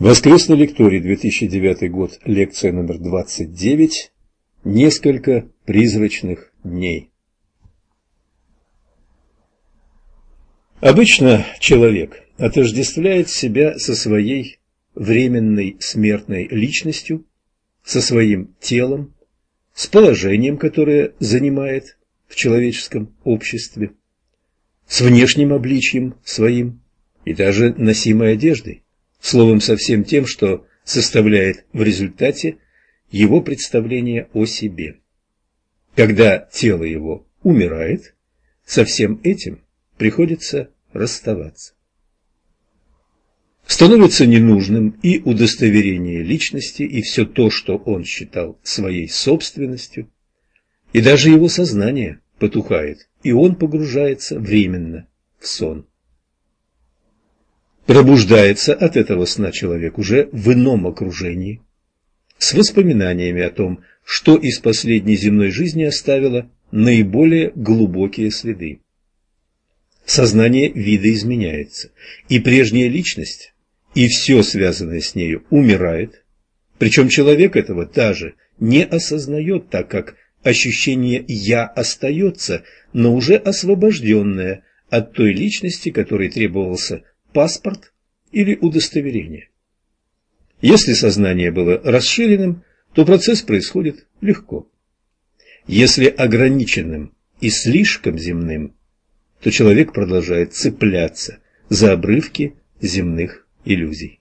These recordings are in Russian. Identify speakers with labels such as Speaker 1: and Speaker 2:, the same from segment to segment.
Speaker 1: Воскресный лекторий, 2009 год, лекция номер 29. Несколько призрачных дней. Обычно человек отождествляет себя со своей временной смертной личностью, со своим телом, с положением, которое занимает в человеческом обществе, с внешним обличием своим и даже носимой одеждой, словом, со всем тем, что составляет в результате его представление о себе. Когда тело его умирает, со всем этим приходится расставаться. Становится ненужным и удостоверение личности, и все то, что он считал своей собственностью, и даже его сознание потухает, и он погружается временно в сон. Пробуждается от этого сна человек уже в ином окружении, с воспоминаниями о том, что из последней земной жизни оставило наиболее глубокие следы. Сознание видоизменяется, и прежняя личность, и все связанное с нею умирает, причем человек этого даже не осознает, так как ощущение «я» остается, но уже освобожденное от той личности, которой требовался паспорт или удостоверение. Если сознание было расширенным, то процесс происходит легко. Если ограниченным и слишком земным, то человек продолжает цепляться за обрывки земных иллюзий.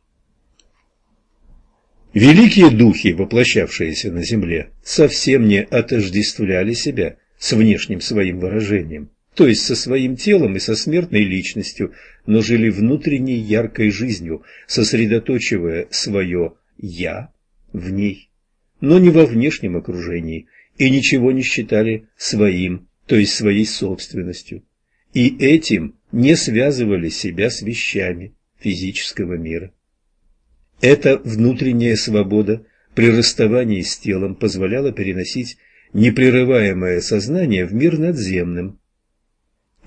Speaker 1: Великие духи, воплощавшиеся на земле, совсем не отождествляли себя с внешним своим выражением то есть со своим телом и со смертной личностью, но жили внутренней яркой жизнью, сосредоточивая свое «я» в ней, но не во внешнем окружении, и ничего не считали своим, то есть своей собственностью, и этим не связывали себя с вещами физического мира. Эта внутренняя свобода при расставании с телом позволяла переносить непрерываемое сознание в мир надземным,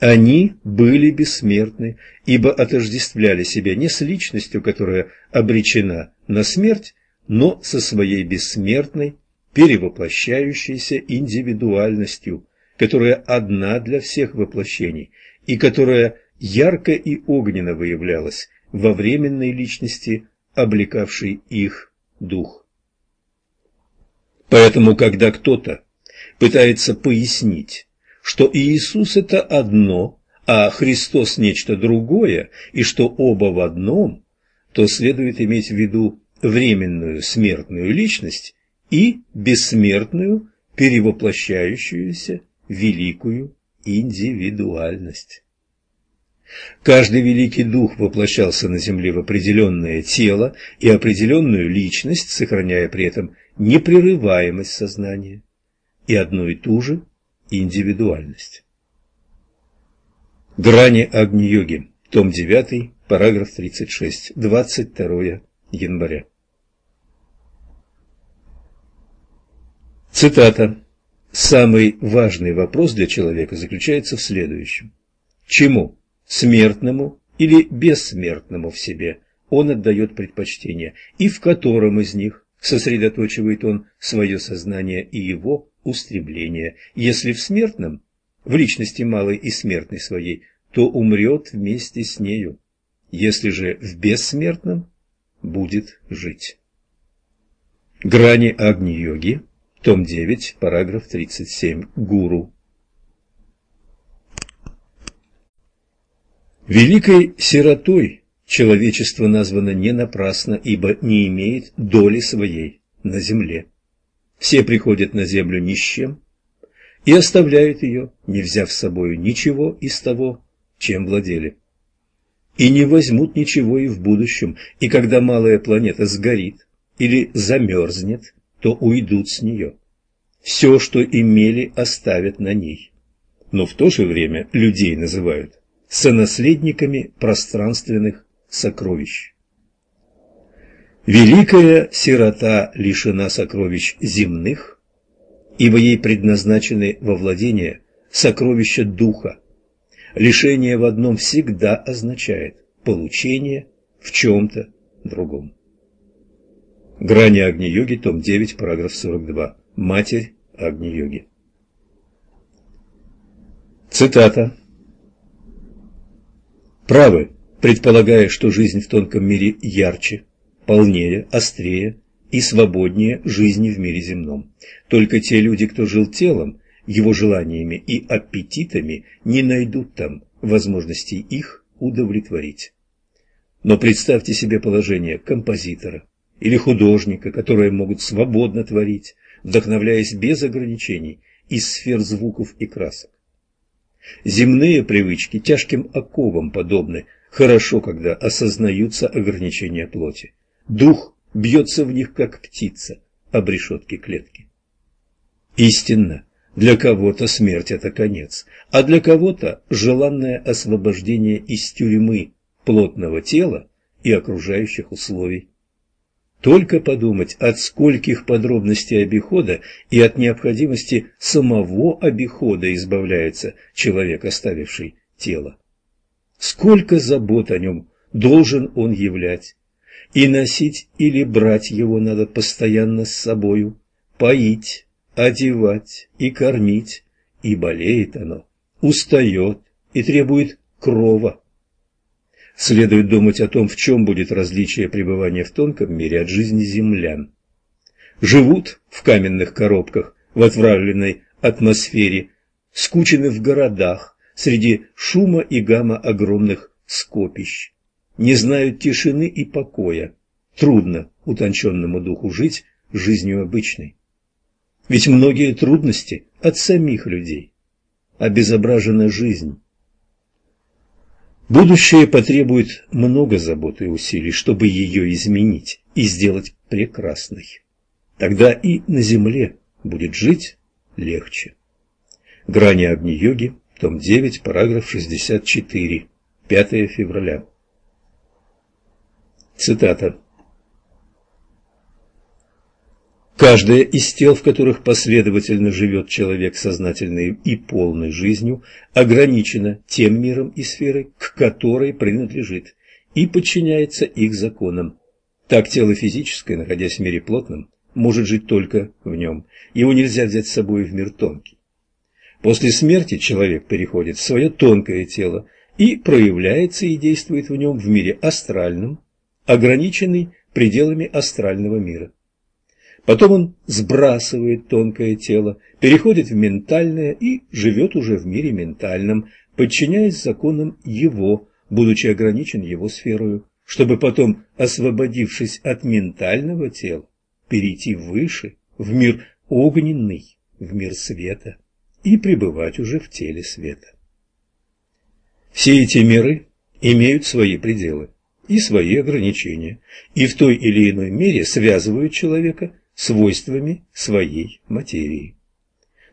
Speaker 1: они были бессмертны, ибо отождествляли себя не с личностью, которая обречена на смерть, но со своей бессмертной, перевоплощающейся индивидуальностью, которая одна для всех воплощений и которая ярко и огненно выявлялась во временной личности, облекавшей их дух. Поэтому, когда кто-то пытается пояснить, что Иисус – это одно, а Христос – нечто другое, и что оба в одном, то следует иметь в виду временную смертную личность и бессмертную, перевоплощающуюся великую индивидуальность. Каждый великий дух воплощался на земле в определенное тело и определенную личность, сохраняя при этом непрерываемость сознания. И одну и ту же индивидуальность. Грани Агни-йоги, том 9, параграф 36, 22 января. Цитата. Самый важный вопрос для человека заключается в следующем. Чему, смертному или бессмертному в себе, он отдает предпочтение, и в котором из них сосредоточивает он свое сознание и его устремление. Если в смертном, в личности малой и смертной своей, то умрет вместе с нею. Если же в бессмертном, будет жить. Грани Агни-йоги, том 9, параграф 37, Гуру. Великой сиротой человечество названо не напрасно, ибо не имеет доли своей на земле. Все приходят на землю ни с чем и оставляют ее, не взяв с собой ничего из того, чем владели. И не возьмут ничего и в будущем, и когда малая планета сгорит или замерзнет, то уйдут с нее. Все, что имели, оставят на ней. Но в то же время людей называют сонаследниками пространственных сокровищ. Великая сирота лишена сокровищ земных, ибо ей предназначены во владение сокровища духа. Лишение в одном всегда означает получение в чем-то другом. Грани Агни-йоги, том 9, параграф 42. Матерь Агни-йоги. Цитата. Правы, предполагая, что жизнь в тонком мире ярче, полнее, острее и свободнее жизни в мире земном. Только те люди, кто жил телом, его желаниями и аппетитами, не найдут там возможности их удовлетворить. Но представьте себе положение композитора или художника, которые могут свободно творить, вдохновляясь без ограничений из сфер звуков и красок. Земные привычки тяжким оковам подобны, хорошо, когда осознаются ограничения плоти. Дух бьется в них, как птица об решетке клетки. Истинно, для кого-то смерть – это конец, а для кого-то – желанное освобождение из тюрьмы плотного тела и окружающих условий. Только подумать, от скольких подробностей обихода и от необходимости самого обихода избавляется человек, оставивший тело. Сколько забот о нем должен он являть, и носить или брать его надо постоянно с собою, поить, одевать и кормить, и болеет оно, устает и требует крова. Следует думать о том, в чем будет различие пребывания в тонком мире от жизни землян. Живут в каменных коробках, в отвравленной атмосфере, скучены в городах, среди шума и гамма огромных скопищ. Не знают тишины и покоя. Трудно утонченному духу жить жизнью обычной. Ведь многие трудности от самих людей. Обезображена жизнь. Будущее потребует много заботы и усилий, чтобы ее изменить и сделать прекрасной. Тогда и на земле будет жить легче. Грани Агни-йоги, том 9, параграф 64, 5 февраля. Цитата. Каждое из тел, в которых последовательно живет человек сознательной и полной жизнью, ограничено тем миром и сферой, к которой принадлежит, и подчиняется их законам. Так тело физическое, находясь в мире плотном, может жить только в нем. Его нельзя взять с собой в мир тонкий. После смерти человек переходит в свое тонкое тело и проявляется и действует в нем в мире астральном, ограниченный пределами астрального мира. Потом он сбрасывает тонкое тело, переходит в ментальное и живет уже в мире ментальном, подчиняясь законам его, будучи ограничен его сферою, чтобы потом, освободившись от ментального тела, перейти выше, в мир огненный, в мир света, и пребывать уже в теле света. Все эти миры имеют свои пределы и свои ограничения, и в той или иной мере связывают человека свойствами своей материи.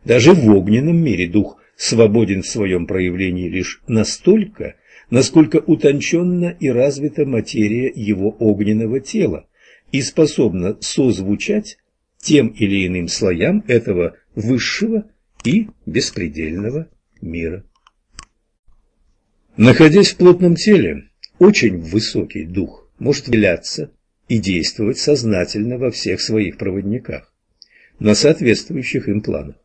Speaker 1: Даже в огненном мире дух свободен в своем проявлении лишь настолько, насколько утонченна и развита материя его огненного тела и способна созвучать тем или иным слоям этого высшего и беспредельного мира. Находясь в плотном теле, очень высокий дух может являться и действовать сознательно во всех своих проводниках, на соответствующих им планах.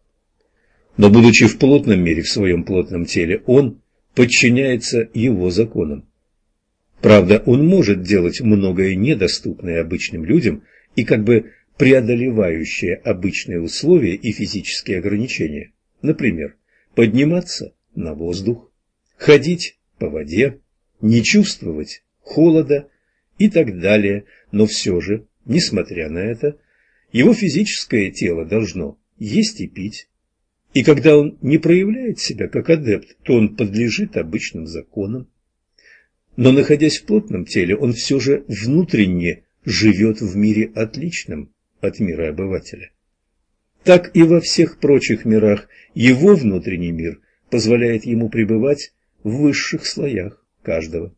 Speaker 1: Но, будучи в плотном мире, в своем плотном теле, он подчиняется его законам. Правда, он может делать многое недоступное обычным людям и как бы преодолевающее обычные условия и физические ограничения. Например, подниматься на воздух, ходить по воде, не чувствовать холода и так далее, но все же, несмотря на это, его физическое тело должно есть и пить. И когда он не проявляет себя как адепт, то он подлежит обычным законам. Но находясь в плотном теле, он все же внутренне живет в мире отличном от мира обывателя. Так и во всех прочих мирах его внутренний мир позволяет ему пребывать в высших слоях каждого.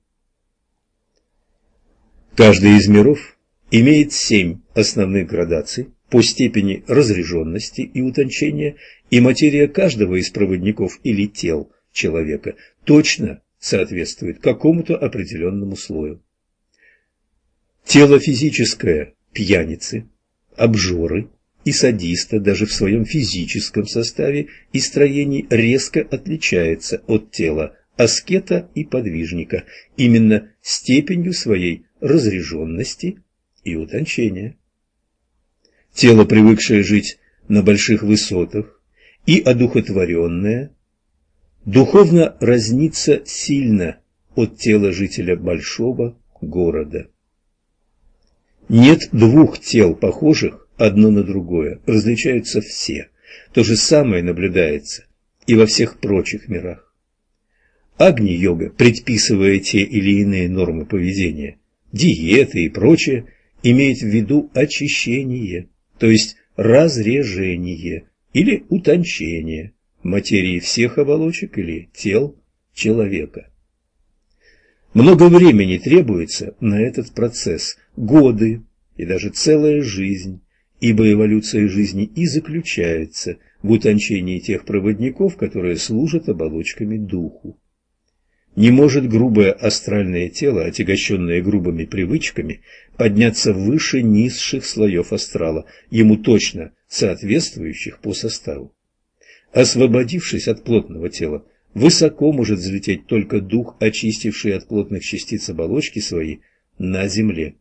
Speaker 1: Каждый из миров имеет семь основных градаций по степени разряженности и утончения, и материя каждого из проводников или тел человека точно соответствует какому-то определенному слою. Тело физическое пьяницы, обжоры и садиста даже в своем физическом составе и строении резко отличается от тела аскета и подвижника именно степенью своей разреженности и утончения. Тело, привыкшее жить на больших высотах, и одухотворенное, духовно разнится сильно от тела жителя большого города. Нет двух тел, похожих одно на другое, различаются все. То же самое наблюдается и во всех прочих мирах. Агни-йога, предписывая те или иные нормы поведения, диеты и прочее, имеет в виду очищение, то есть разрежение или утончение материи всех оболочек или тел человека. Много времени требуется на этот процесс, годы и даже целая жизнь, ибо эволюция жизни и заключается в утончении тех проводников, которые служат оболочками духу. Не может грубое астральное тело, отягощенное грубыми привычками, подняться выше низших слоев астрала, ему точно соответствующих по составу. Освободившись от плотного тела, высоко может взлететь только дух, очистивший от плотных частиц оболочки свои на земле.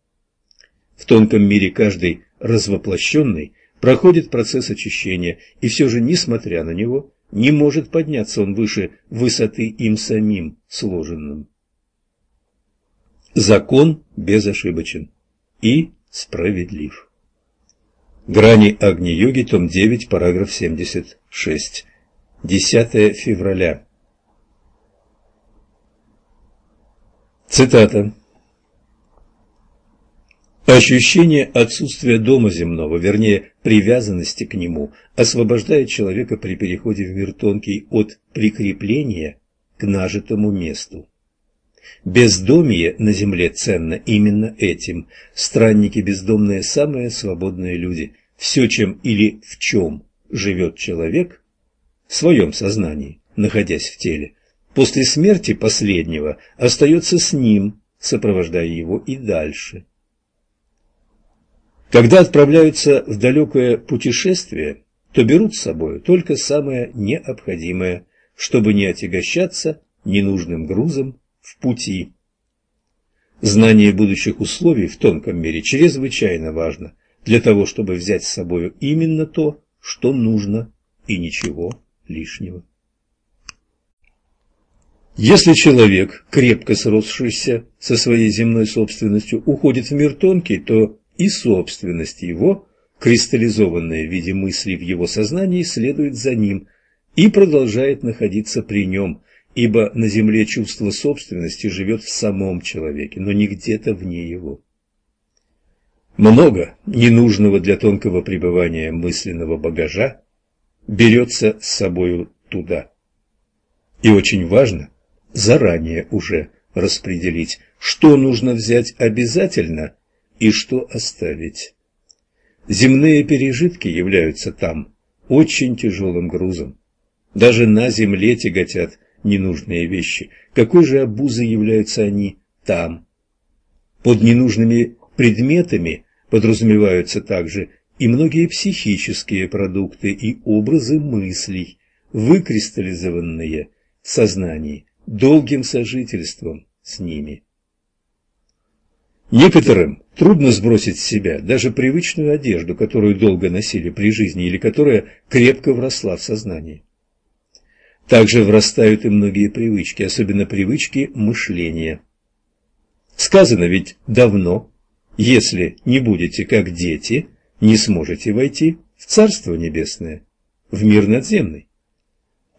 Speaker 1: В тонком мире каждый развоплощенный проходит процесс очищения, и все же, несмотря на него, не может подняться он выше высоты им самим сложенным. Закон безошибочен и справедлив. Грани Агни-йоги, том 9, параграф 76. 10 февраля. Цитата. Ощущение отсутствия дома земного, вернее, привязанности к нему, освобождает человека при переходе в мир тонкий от прикрепления к нажитому месту. Бездомие на земле ценно именно этим. Странники бездомные – самые свободные люди. Все, чем или в чем живет человек, в своем сознании, находясь в теле, после смерти последнего остается с ним, сопровождая его и дальше. Когда отправляются в далекое путешествие, то берут с собой только самое необходимое, чтобы не отягощаться ненужным грузом в пути. Знание будущих условий в тонком мире чрезвычайно важно для того, чтобы взять с собой именно то, что нужно, и ничего лишнего. Если человек, крепко сросшийся со своей земной собственностью, уходит в мир тонкий, то и собственность его, кристаллизованная в виде мысли в его сознании, следует за ним и продолжает находиться при нем, ибо на земле чувство собственности живет в самом человеке, но не где-то вне его. Много ненужного для тонкого пребывания мысленного багажа берется с собою туда. И очень важно заранее уже распределить, что нужно взять обязательно и что оставить. Земные пережитки являются там очень тяжелым грузом. Даже на земле тяготят ненужные вещи. Какой же обузой являются они там? Под ненужными предметами подразумеваются также и многие психические продукты и образы мыслей, выкристаллизованные в сознании долгим сожительством с ними. Некоторым трудно сбросить с себя даже привычную одежду, которую долго носили при жизни или которая крепко вросла в сознание. Также врастают и многие привычки, особенно привычки мышления. Сказано ведь давно, если не будете как дети, не сможете войти в Царство Небесное, в мир надземный.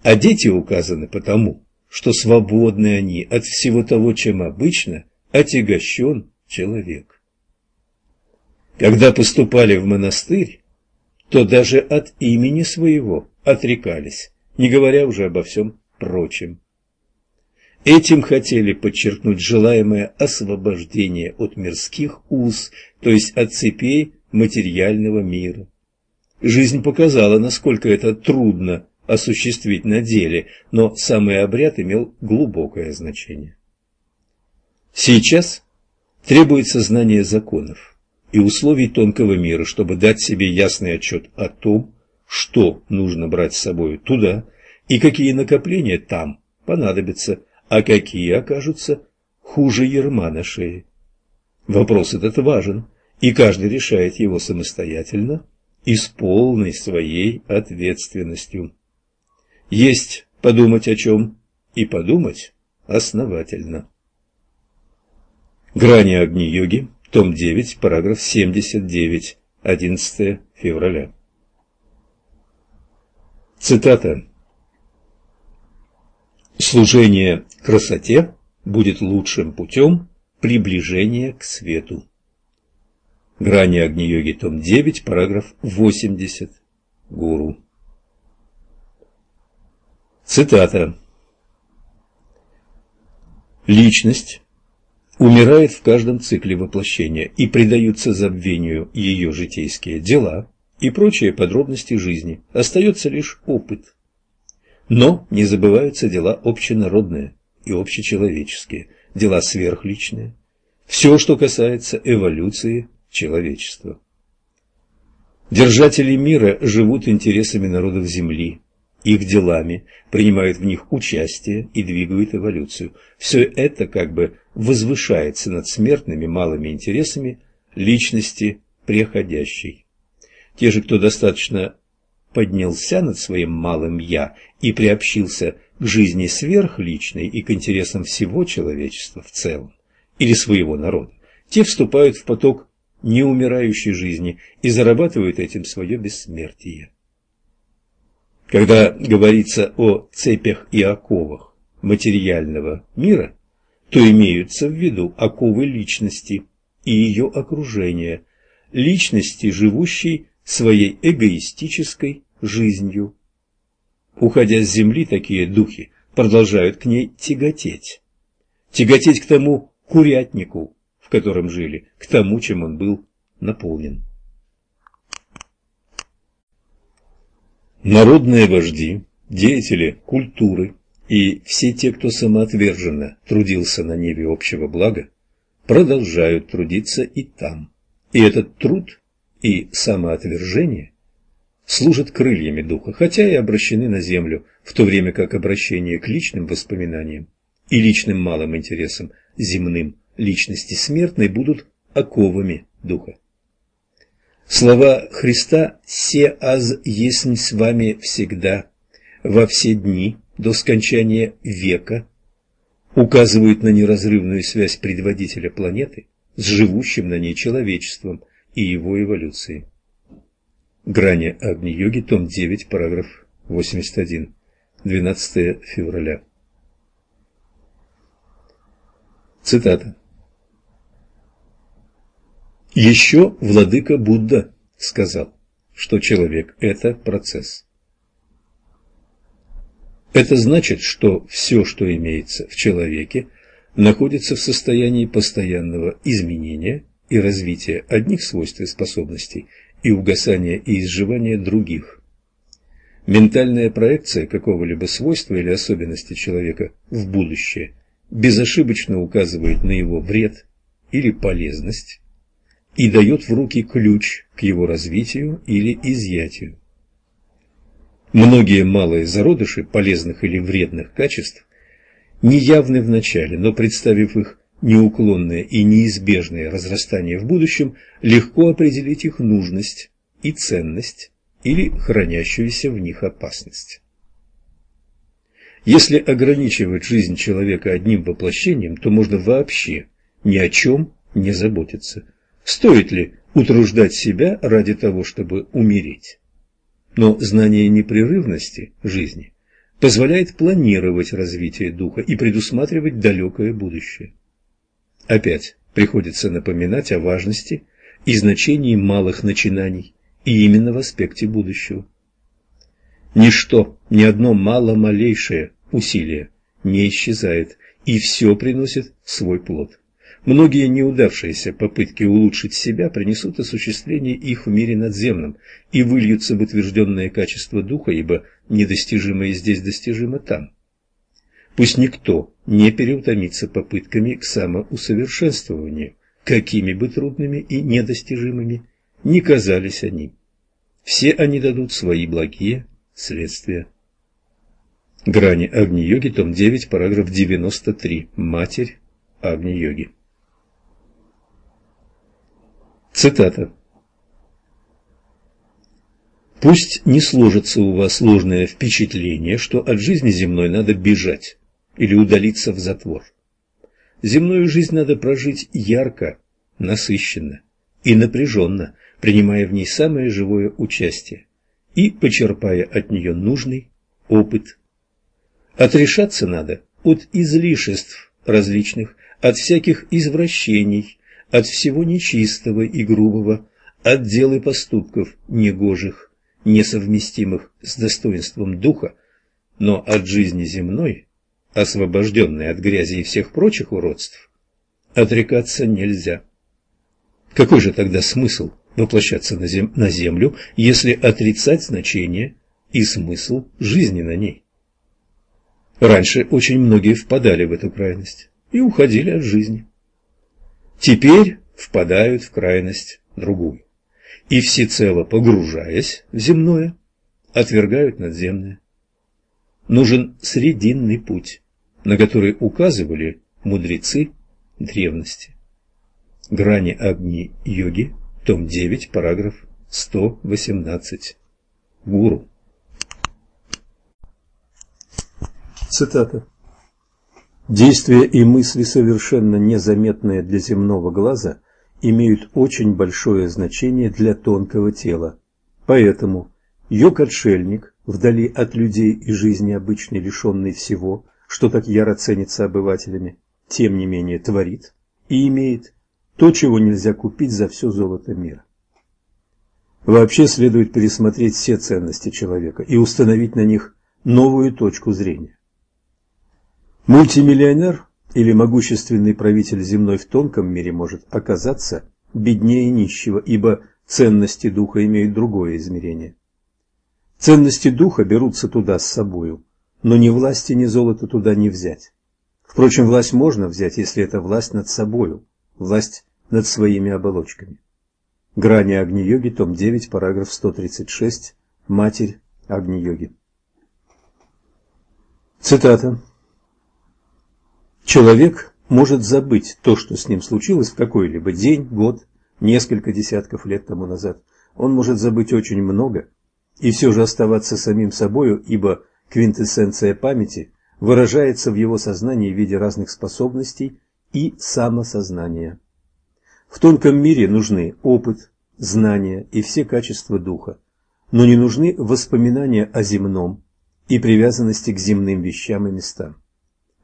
Speaker 1: А дети указаны потому, что свободны они от всего того, чем обычно отягощен человек. Когда поступали в монастырь, то даже от имени своего отрекались, не говоря уже обо всем прочем. Этим хотели подчеркнуть желаемое освобождение от мирских уз, то есть от цепей материального мира. Жизнь показала, насколько это трудно осуществить на деле, но самый обряд имел глубокое значение. Сейчас требуется знание законов, и условий тонкого мира, чтобы дать себе ясный отчет о том, что нужно брать с собой туда и какие накопления там понадобятся, а какие окажутся хуже ерма на шее. Вопрос этот важен, и каждый решает его самостоятельно и с полной своей ответственностью. Есть подумать о чем и подумать основательно. Грани Агни-йоги, том 9, параграф 79, 11 февраля. Цитата. «Служение красоте будет лучшим путем приближения к свету». Грани Агни-йоги, том 9, параграф 80. Гуру. Цитата. Личность умирает в каждом цикле воплощения и предаются забвению ее житейские дела и прочие подробности жизни. Остается лишь опыт. Но не забываются дела общенародные и общечеловеческие, дела сверхличные, все, что касается эволюции человечества. Держатели мира живут интересами народов Земли, их делами, принимают в них участие и двигают эволюцию. Все это как бы возвышается над смертными малыми интересами личности преходящей. Те же, кто достаточно поднялся над своим малым «я» и приобщился к жизни сверхличной и к интересам всего человечества в целом, или своего народа, те вступают в поток неумирающей жизни и зарабатывают этим свое бессмертие. Когда говорится о цепях и оковах материального мира, то имеются в виду оковы личности и ее окружения, личности, живущей своей эгоистической жизнью. Уходя с земли, такие духи продолжают к ней тяготеть. Тяготеть к тому курятнику, в котором жили, к тому, чем он был наполнен. Народные вожди, деятели культуры и все те, кто самоотверженно трудился на небе общего блага, продолжают трудиться и там. И этот труд и самоотвержение служат крыльями духа, хотя и обращены на землю, в то время как обращение к личным воспоминаниям и личным малым интересам земным личности смертной будут оковами духа. Слова Христа «Се аз есмь с вами всегда, во все дни, до скончания века» указывают на неразрывную связь предводителя планеты с живущим на ней человечеством и его эволюцией. Грани Агни-йоги, том 9, параграф 81, 12 февраля. Цитата. Еще владыка Будда сказал, что человек – это процесс. Это значит, что все, что имеется в человеке, находится в состоянии постоянного изменения и развития одних свойств и способностей и угасания и изживания других. Ментальная проекция какого-либо свойства или особенности человека в будущее безошибочно указывает на его вред или полезность, и дает в руки ключ к его развитию или изъятию. Многие малые зародыши полезных или вредных качеств неявны в начале, но представив их неуклонное и неизбежное разрастание в будущем, легко определить их нужность и ценность или хранящуюся в них опасность. Если ограничивать жизнь человека одним воплощением, то можно вообще ни о чем не заботиться – Стоит ли утруждать себя ради того, чтобы умереть? Но знание непрерывности жизни позволяет планировать развитие духа и предусматривать далекое будущее. Опять приходится напоминать о важности и значении малых начинаний, и именно в аспекте будущего. Ничто, ни одно мало-малейшее усилие не исчезает, и все приносит свой плод. Многие неудавшиеся попытки улучшить себя принесут осуществление их в мире надземном и выльются в утвержденное качество духа, ибо недостижимое здесь достижимо там. Пусть никто не переутомится попытками к самоусовершенствованию, какими бы трудными и недостижимыми ни казались они. Все они дадут свои благие следствия. Грани Агни-йоги, том 9, параграф 93. Матерь Агни-йоги. Цитата. Пусть не сложится у вас ложное впечатление, что от жизни земной надо бежать или удалиться в затвор. Земную жизнь надо прожить ярко, насыщенно и напряженно, принимая в ней самое живое участие и почерпая от нее нужный опыт. Отрешаться надо от излишеств различных, от всяких извращений, от всего нечистого и грубого, от дел и поступков негожих, несовместимых с достоинством духа, но от жизни земной, освобожденной от грязи и всех прочих уродств, отрекаться нельзя. Какой же тогда смысл воплощаться на, зем на землю, если отрицать значение и смысл жизни на ней? Раньше очень многие впадали в эту крайность и уходили от жизни. Теперь впадают в крайность другую и всецело погружаясь в земное, отвергают надземное. Нужен срединный путь, на который указывали мудрецы древности. Грани огни йоги, том 9, параграф 118. Гуру. Цитата. Действия и мысли, совершенно незаметные для земного глаза, имеют очень большое значение для тонкого тела. Поэтому йог-отшельник, вдали от людей и жизни обычной, лишенный всего, что так яро ценится обывателями, тем не менее творит и имеет то, чего нельзя купить за все золото мира. Вообще следует пересмотреть все ценности человека и установить на них новую точку зрения. Мультимиллионер или могущественный правитель земной в тонком мире может оказаться беднее нищего, ибо ценности духа имеют другое измерение. Ценности духа берутся туда с собою, но ни власти, ни золота туда не взять. Впрочем, власть можно взять, если это власть над собою, власть над своими оболочками. Грани Агни-йоги, том 9, параграф 136, Матерь Агни-йоги. Цитата. Человек может забыть то, что с ним случилось в какой-либо день, год, несколько десятков лет тому назад. Он может забыть очень много и все же оставаться самим собою, ибо квинтэссенция памяти выражается в его сознании в виде разных способностей и самосознания. В тонком мире нужны опыт, знания и все качества духа, но не нужны воспоминания о земном и привязанности к земным вещам и местам.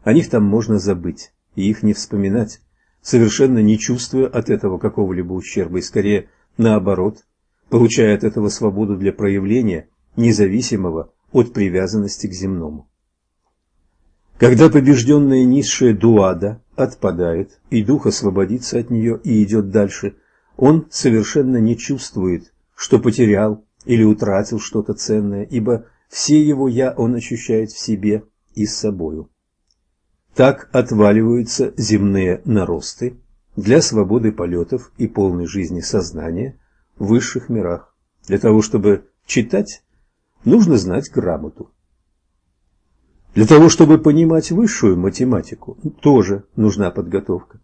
Speaker 1: О них там можно забыть и их не вспоминать, совершенно не чувствуя от этого какого-либо ущерба, и скорее наоборот, получая от этого свободу для проявления, независимого от привязанности к земному. Когда побежденная низшая дуада отпадает, и дух освободится от нее и идет дальше, он совершенно не чувствует, что потерял или утратил что-то ценное, ибо все его «я» он ощущает в себе и с собою. Так отваливаются земные наросты для свободы полетов и полной жизни сознания в высших мирах. Для того, чтобы читать, нужно знать грамоту. Для того, чтобы понимать высшую математику, тоже нужна подготовка.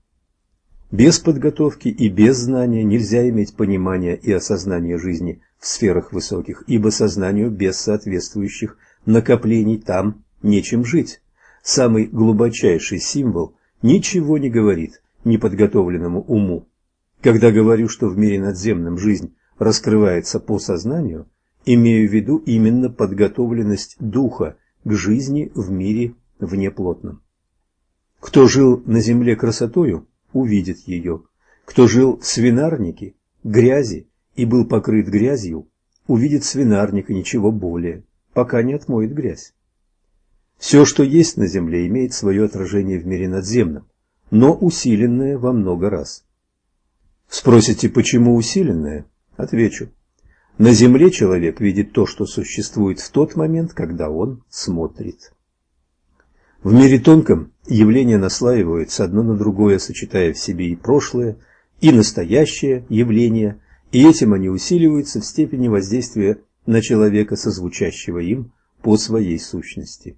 Speaker 1: Без подготовки и без знания нельзя иметь понимания и осознание жизни в сферах высоких, ибо сознанию без соответствующих накоплений там нечем жить самый глубочайший символ, ничего не говорит неподготовленному уму. Когда говорю, что в мире надземном жизнь раскрывается по сознанию, имею в виду именно подготовленность духа к жизни в мире внеплотном. Кто жил на земле красотою, увидит ее. Кто жил в свинарнике, грязи и был покрыт грязью, увидит свинарник и ничего более, пока не отмоет грязь. Все, что есть на Земле, имеет свое отражение в мире надземном, но усиленное во много раз. Спросите, почему усиленное? Отвечу. На Земле человек видит то, что существует в тот момент, когда он смотрит. В мире тонком явления наслаиваются одно на другое, сочетая в себе и прошлое, и настоящее явление, и этим они усиливаются в степени воздействия на человека, созвучащего им по своей сущности.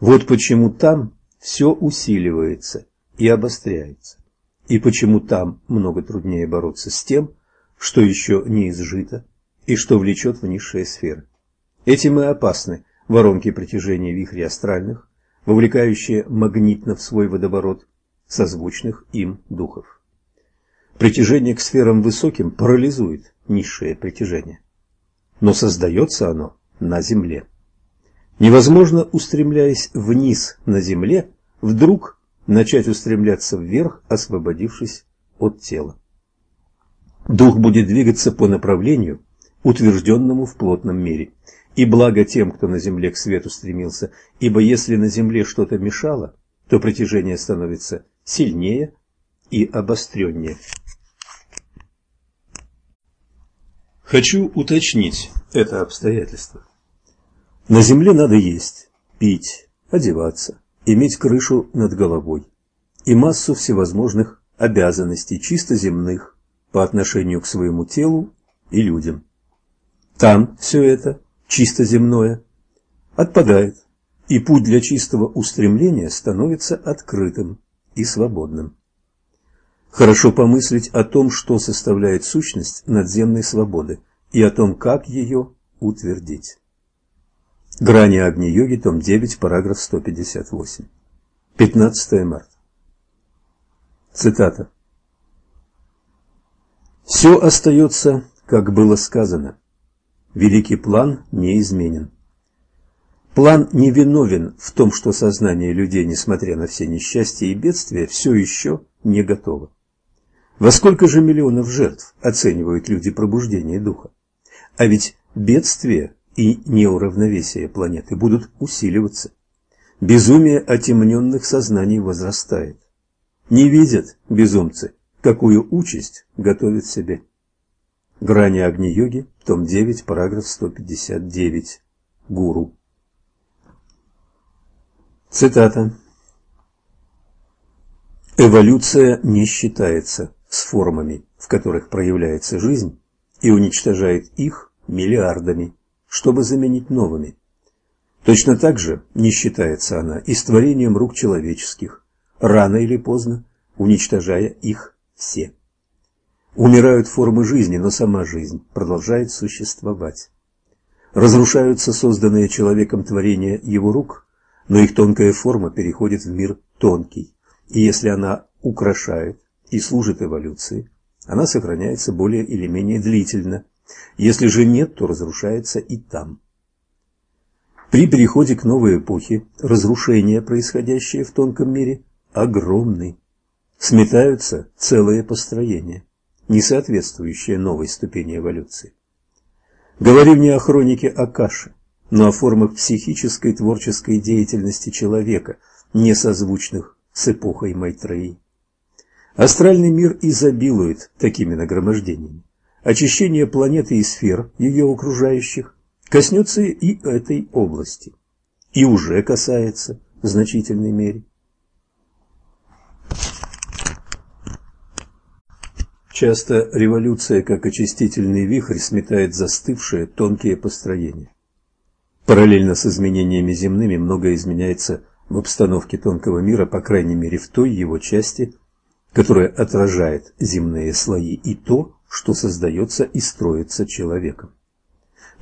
Speaker 1: Вот почему там все усиливается и обостряется, и почему там много труднее бороться с тем, что еще не изжито и что влечет в низшие сферы. Этим и опасны воронки притяжения вихрей астральных, вовлекающие магнитно в свой водоворот созвучных им духов. Притяжение к сферам высоким парализует низшее притяжение, но создается оно на Земле. Невозможно, устремляясь вниз на Земле, вдруг начать устремляться вверх, освободившись от тела. Дух будет двигаться по направлению, утвержденному в плотном мире. И благо тем, кто на земле к свету стремился, ибо если на земле что-то мешало, то притяжение становится сильнее и обостреннее. Хочу уточнить это обстоятельство. На земле надо есть, пить, одеваться, иметь крышу над головой и массу всевозможных обязанностей, чисто земных, по отношению к своему телу и людям. Там все это, чисто земное, отпадает, и путь для чистого устремления становится открытым и свободным. Хорошо помыслить о том, что составляет сущность надземной свободы, и о том, как ее утвердить. Грани Агни-йоги, том 9, параграф 158. 15 марта. Цитата. Все остается, как было сказано. Великий план неизменен. План не виновен в том, что сознание людей, несмотря на все несчастья и бедствия, все еще не готово. Во сколько же миллионов жертв оценивают люди пробуждение духа? А ведь бедствия и неуравновесие планеты будут усиливаться. Безумие отемненных сознаний возрастает. Не видят безумцы, какую участь готовит себе. Грани Агни-йоги, том 9, параграф 159. Гуру. Цитата. Эволюция не считается с формами, в которых проявляется жизнь, и уничтожает их миллиардами, чтобы заменить новыми. Точно так же не считается она и с творением рук человеческих, рано или поздно уничтожая их все. Умирают формы жизни, но сама жизнь продолжает существовать. Разрушаются созданные человеком творения его рук, но их тонкая форма переходит в мир тонкий, и если она украшает и служит эволюции, она сохраняется более или менее длительно. Если же нет, то разрушается и там. При переходе к новой эпохе разрушения, происходящие в тонком мире, огромны сметаются целые построения, не соответствующие новой ступени эволюции. Говорим не о хронике Акаши, но о формах психической творческой деятельности человека, не созвучных с эпохой Майтреи. Астральный мир изобилует такими нагромождениями. Очищение планеты и сфер, ее окружающих, коснется и этой области. И уже касается в значительной мере. Часто революция, как очистительный вихрь, сметает застывшие тонкие построения. Параллельно с изменениями земными многое изменяется в обстановке тонкого мира, по крайней мере в той его части, которая отражает земные слои и то, что создается и строится человеком.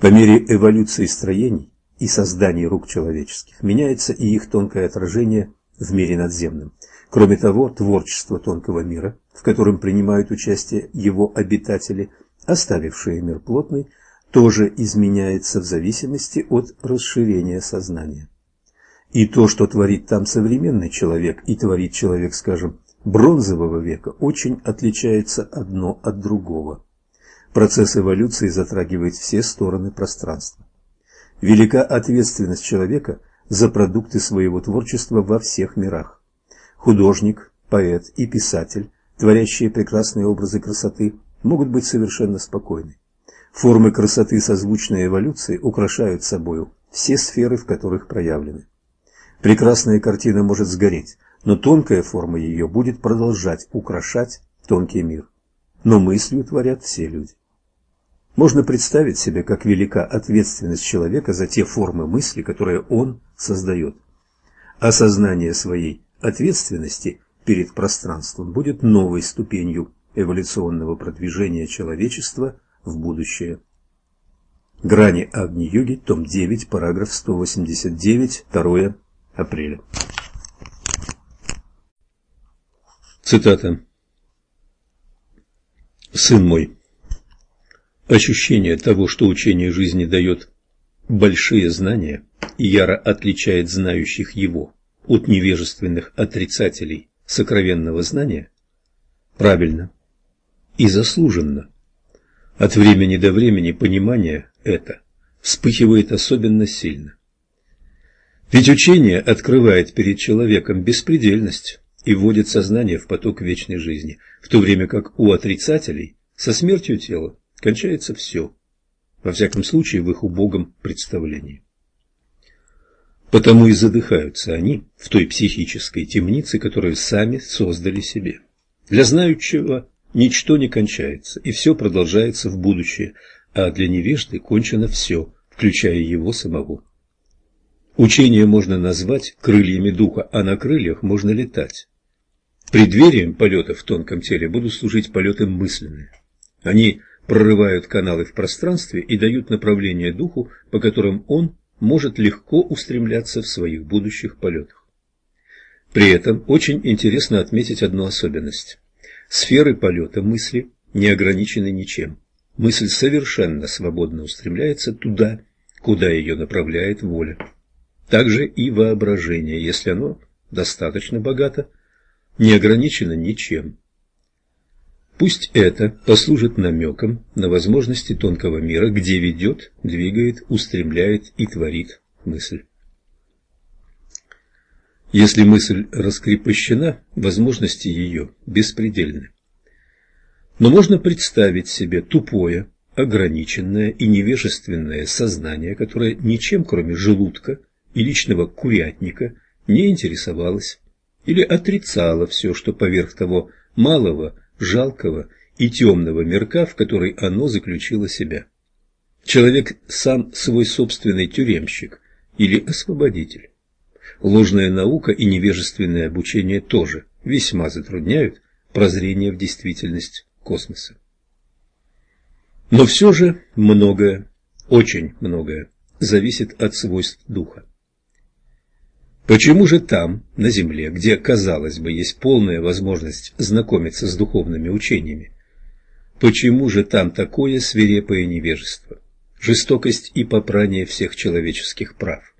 Speaker 1: По мере эволюции строений и создания рук человеческих меняется и их тонкое отражение в мире надземном. Кроме того, творчество тонкого мира, в котором принимают участие его обитатели, оставившие мир плотный, тоже изменяется в зависимости от расширения сознания. И то, что творит там современный человек и творит человек, скажем, бронзового века, очень отличается одно от другого. Процесс эволюции затрагивает все стороны пространства. Велика ответственность человека за продукты своего творчества во всех мирах. Художник, поэт и писатель, творящие прекрасные образы красоты, могут быть совершенно спокойны. Формы красоты, созвучные эволюции, украшают собою все сферы, в которых проявлены. Прекрасная картина может сгореть, но тонкая форма ее будет продолжать украшать тонкий мир, но мыслью творят все люди. Можно представить себе, как велика ответственность человека за те формы мысли, которые он создает. Осознание своей ответственности перед пространством будет новой ступенью эволюционного продвижения человечества в будущее. Грани Агни-йоги, том 9, параграф 189, 2 апреля. Цитата. «Сын мой, ощущение того, что учение жизни дает большие знания и яро отличает знающих его от невежественных отрицателей сокровенного знания, правильно и заслуженно. От времени до времени понимание это вспыхивает особенно сильно. Ведь учение открывает перед человеком беспредельность и вводит сознание в поток вечной жизни, в то время как у отрицателей со смертью тела кончается все, во всяком случае в их убогом представлении. Потому и задыхаются они в той психической темнице, которую сами создали себе. Для знающего ничто не кончается, и все продолжается в будущее, а для невежды кончено все, включая его самого. Учение можно назвать крыльями духа, а на крыльях можно летать. Преддверием полета в тонком теле будут служить полеты мысленные. Они прорывают каналы в пространстве и дают направление духу, по которым он может легко устремляться в своих будущих полетах. При этом очень интересно отметить одну особенность. Сферы полета мысли не ограничены ничем. Мысль совершенно свободно устремляется туда, куда ее направляет воля. Также и воображение, если оно достаточно богато, не ограничено ничем. Пусть это послужит намеком на возможности тонкого мира, где ведет, двигает, устремляет и творит мысль. Если мысль раскрепощена, возможности ее беспредельны. Но можно представить себе тупое, ограниченное и невежественное сознание, которое ничем, кроме желудка и личного курятника, не интересовалось или отрицало все, что поверх того малого, жалкого и темного мирка, в который оно заключило себя. Человек сам свой собственный тюремщик или освободитель. Ложная наука и невежественное обучение тоже весьма затрудняют прозрение в действительность космоса. Но все же многое, очень многое, зависит от свойств духа. Почему же там, на Земле, где, казалось бы, есть полная возможность знакомиться с духовными учениями, почему же там такое свирепое невежество, жестокость и попрание всех человеческих прав?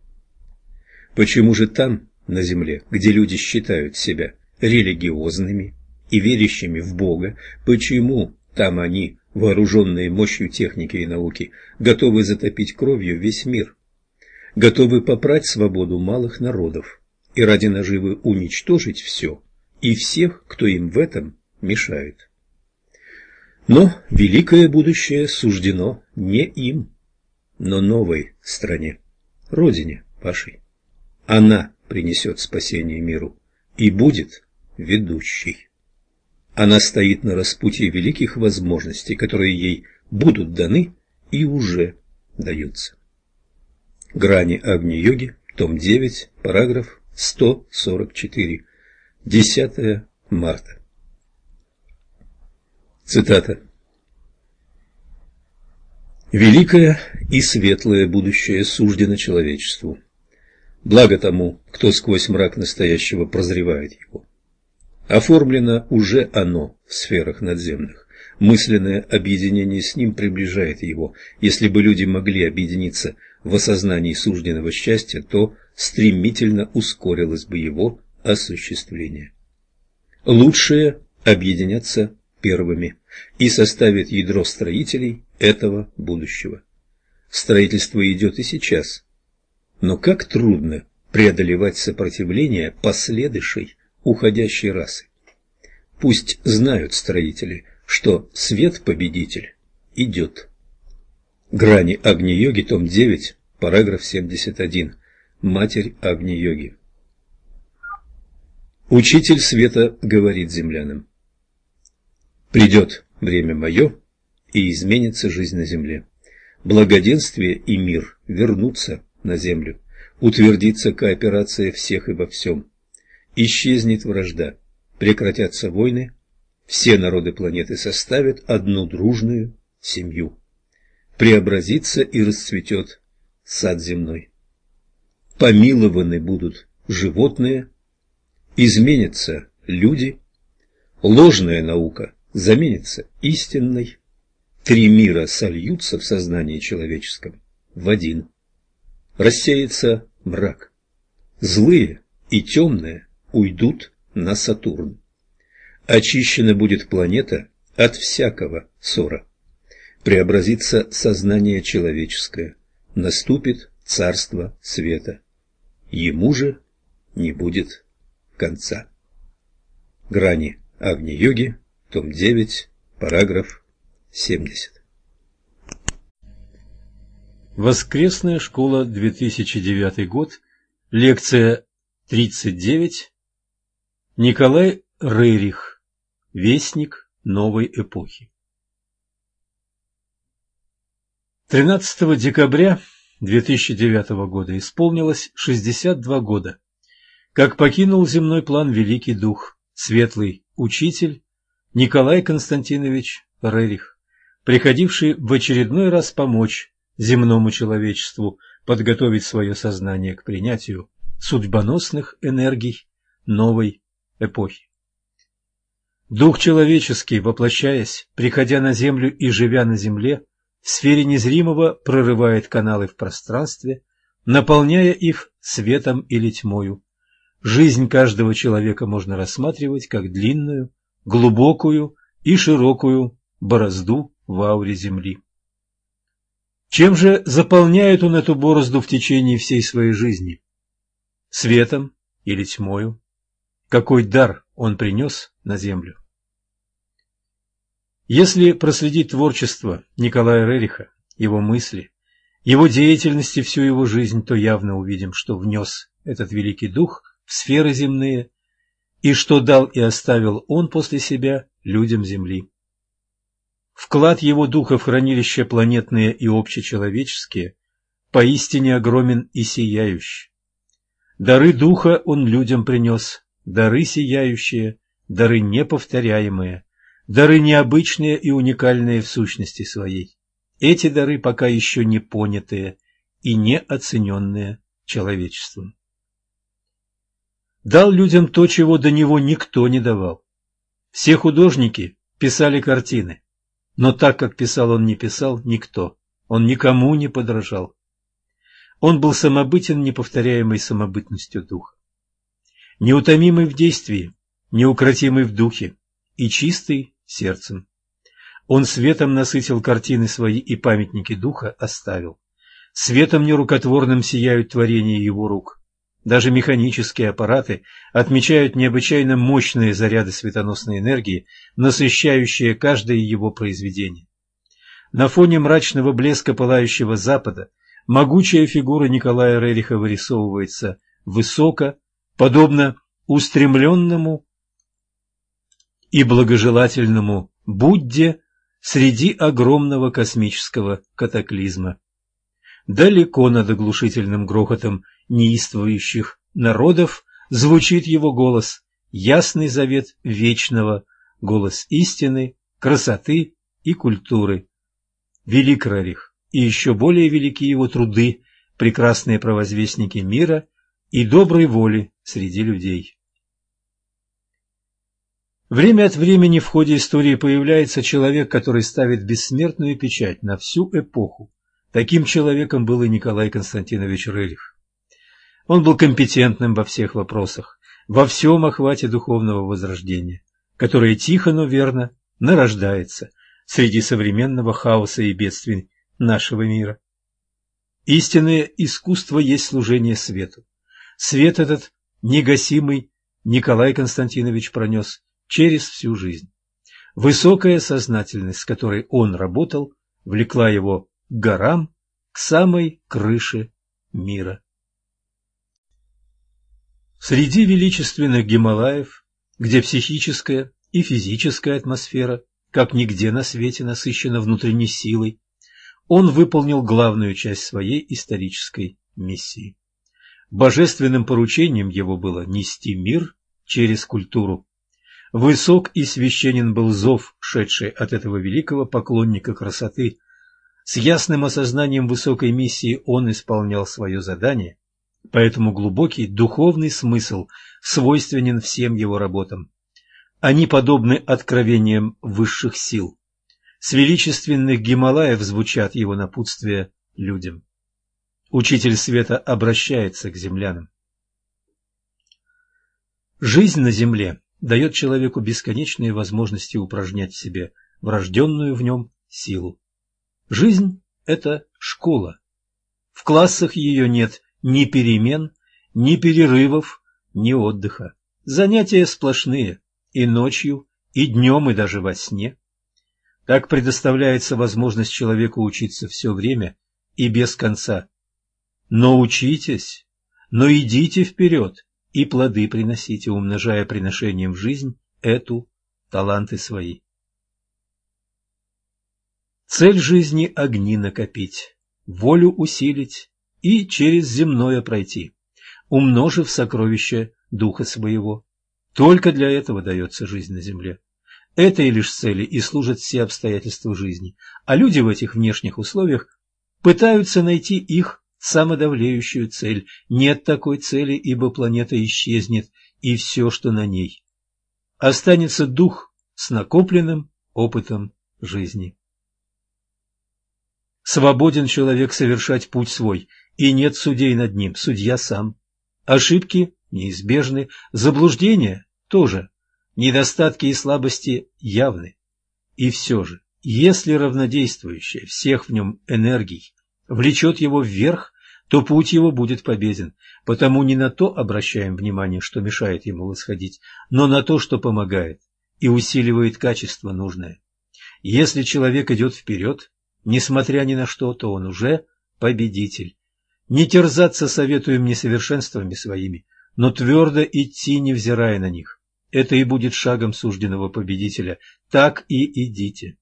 Speaker 1: Почему же там, на земле, где люди считают себя религиозными и верящими в Бога, почему там они, вооруженные мощью техники и науки, готовы затопить кровью весь мир, готовы попрать свободу малых народов и ради наживы уничтожить все и всех, кто им в этом мешает? Но великое будущее суждено не им, но новой стране, родине вашей. Она принесет спасение миру и будет ведущей. Она стоит на распутье великих возможностей, которые ей будут даны и уже даются. Грани Агни-йоги, том 9, параграф 144, 10 марта. Цитата. «Великое и светлое будущее суждено человечеству. Благо тому, кто сквозь мрак настоящего прозревает его. Оформлено уже оно в сферах надземных. Мысленное объединение с ним приближает его. Если бы люди могли объединиться в осознании сужденного счастья, то стремительно ускорилось бы его осуществление. Лучшее объединяться первыми и составит ядро строителей этого будущего. Строительство идет и сейчас – но как трудно преодолевать сопротивление последующей уходящей расы. Пусть знают строители, что свет-победитель идет. Грани Агни-йоги, том 9, параграф 71. Матерь Агни-йоги. Учитель света говорит землянам. Придет время мое, и изменится жизнь на земле. Благоденствие и мир вернутся на землю, утвердится кооперация всех и во всем. Исчезнет вражда, прекратятся войны, все народы планеты составят одну дружную семью. Преобразится и расцветет сад земной. Помилованы будут животные, изменятся люди, ложная наука заменится истинной, три мира сольются в сознании человеческом в один. Рассеется мрак. Злые и темные уйдут на Сатурн. Очищена будет планета от всякого ссора. Преобразится сознание человеческое, наступит царство света. Ему же не будет конца. Грани Агни-йоги, том 9, параграф 70.
Speaker 2: Воскресная школа, 2009 год, лекция 39, Николай Рерих, Вестник новой эпохи. 13 декабря 2009 года исполнилось 62 года, как покинул земной план Великий Дух, Светлый Учитель Николай Константинович Рерих, приходивший в очередной раз помочь земному человечеству подготовить свое сознание к принятию судьбоносных энергий новой эпохи. Дух человеческий, воплощаясь, приходя на землю и живя на земле, в сфере незримого прорывает каналы в пространстве, наполняя их светом или тьмою. Жизнь каждого человека можно рассматривать как длинную, глубокую и широкую борозду в ауре Земли. Чем же заполняет он эту борозду в течение всей своей жизни? Светом или тьмою? какой дар он принес на землю. Если проследить творчество Николая Рериха, его мысли, его деятельности всю его жизнь, то явно увидим, что внес этот великий дух в сферы земные и что дал и оставил он после себя людям Земли. Вклад его духа в хранилище планетные и общечеловеческие поистине огромен и сияющий. Дары духа он людям принес дары сияющие, дары неповторяемые, дары необычные и уникальные в сущности своей. Эти дары пока еще не понятые и не оцененные человечеством. Дал людям то, чего до него никто не давал. Все художники писали картины, но так, как писал он, не писал никто, он никому не подражал. Он был самобытен неповторяемой самобытностью духа неутомимый в действии, неукротимый в духе и чистый сердцем. Он светом насытил картины свои и памятники духа оставил. Светом нерукотворным сияют творения его рук. Даже механические аппараты отмечают необычайно мощные заряды светоносной энергии, насыщающие каждое его произведение. На фоне мрачного блеска пылающего запада могучая фигура Николая Рериха вырисовывается высоко, подобно устремленному и благожелательному Будде среди огромного космического катаклизма. Далеко над оглушительным грохотом неистовающих народов звучит его голос, ясный завет вечного, голос истины, красоты и культуры. Велик Рарих, и еще более велики его труды, прекрасные провозвестники мира и доброй воли среди людей. Время от времени в ходе истории появляется человек, который ставит бессмертную печать на всю эпоху. Таким человеком был и Николай Константинович Рылев. Он был компетентным во всех вопросах, во всем охвате духовного возрождения, которое тихо, но верно нарождается среди современного хаоса и бедствий нашего мира. Истинное искусство есть служение свету. Свет этот негасимый Николай Константинович пронес через всю жизнь. Высокая сознательность, с которой он работал, влекла его к горам, к самой крыше мира. Среди величественных Гималаев, где психическая и физическая атмосфера как нигде на свете насыщена внутренней силой, он выполнил главную часть своей исторической миссии. Божественным поручением его было нести мир через культуру. Высок и священен был зов, шедший от этого великого поклонника красоты. С ясным осознанием высокой миссии он исполнял свое задание, поэтому глубокий духовный смысл свойственен всем его работам. Они подобны откровениям высших сил. С величественных Гималаев звучат его напутствия людям. Учитель света обращается к землянам. Жизнь на земле дает человеку бесконечные возможности упражнять в себе врожденную в нем силу. Жизнь – это школа. В классах ее нет ни перемен, ни перерывов, ни отдыха. Занятия сплошные и ночью, и днем, и даже во сне. Так предоставляется возможность человеку учиться все время и без конца. Но учитесь, но идите вперед и плоды приносите, умножая приношением в жизнь эту таланты свои. Цель жизни – огни накопить, волю усилить и через земное пройти, умножив сокровища духа своего. Только для этого дается жизнь на земле. Этой лишь цели и служат все обстоятельства жизни, а люди в этих внешних условиях пытаются найти их самодавлеющую цель. Нет такой цели, ибо планета исчезнет, и все, что на ней. Останется дух с накопленным опытом жизни. Свободен человек совершать путь свой, и нет судей над ним, судья сам. Ошибки неизбежны, заблуждения тоже, недостатки и слабости явны. И все же, если равнодействующая всех в нем энергий влечет его вверх, то путь его будет победен. Потому не на то обращаем внимание, что мешает ему восходить, но на то, что помогает и усиливает качество нужное. Если человек идет вперед, несмотря ни на что, то он уже победитель. Не терзаться советуем несовершенствами своими, но твердо идти, невзирая на них. Это и будет шагом сужденного победителя. Так и идите.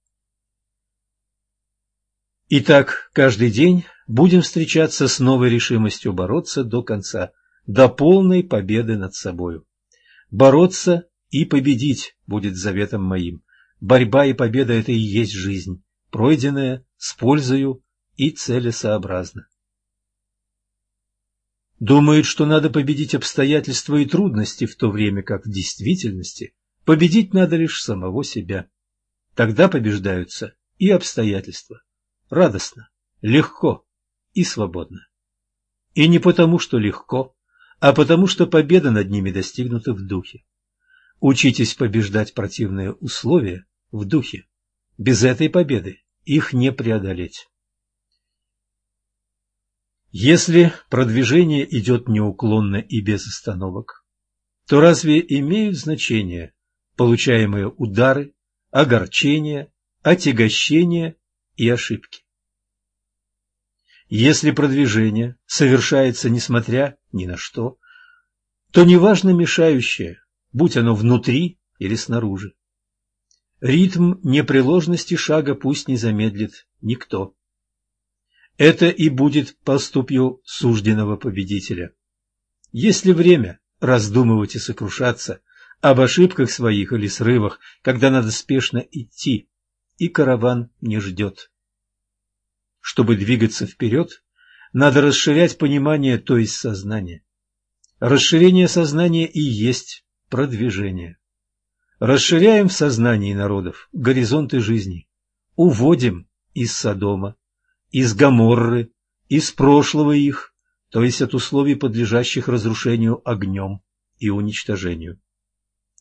Speaker 2: Итак, каждый день будем встречаться с новой решимостью бороться до конца, до полной победы над собою. Бороться и победить будет заветом моим. Борьба и победа – это и есть жизнь, пройденная с пользою и целесообразно. Думает, что надо победить обстоятельства и трудности, в то время как в действительности победить надо лишь самого себя. Тогда побеждаются и обстоятельства радостно, легко и свободно. И не потому, что легко, а потому, что победа над ними достигнута в духе. Учитесь побеждать противные условия в духе. Без этой победы их не преодолеть. Если продвижение идет неуклонно и без остановок, то разве имеют значение получаемые удары, огорчения, отягощения и ошибки. Если продвижение совершается несмотря ни на что, то неважно мешающее, будь оно внутри или снаружи. Ритм непреложности шага пусть не замедлит никто. Это и будет поступью сужденного победителя. Есть ли время раздумывать и сокрушаться об ошибках своих или срывах, когда надо спешно идти, и караван не ждет. Чтобы двигаться вперед, надо расширять понимание, то есть сознание. Расширение сознания и есть продвижение. Расширяем в сознании народов горизонты жизни, уводим из Содома, из Гаморры, из прошлого их, то есть от условий, подлежащих разрушению огнем и уничтожению.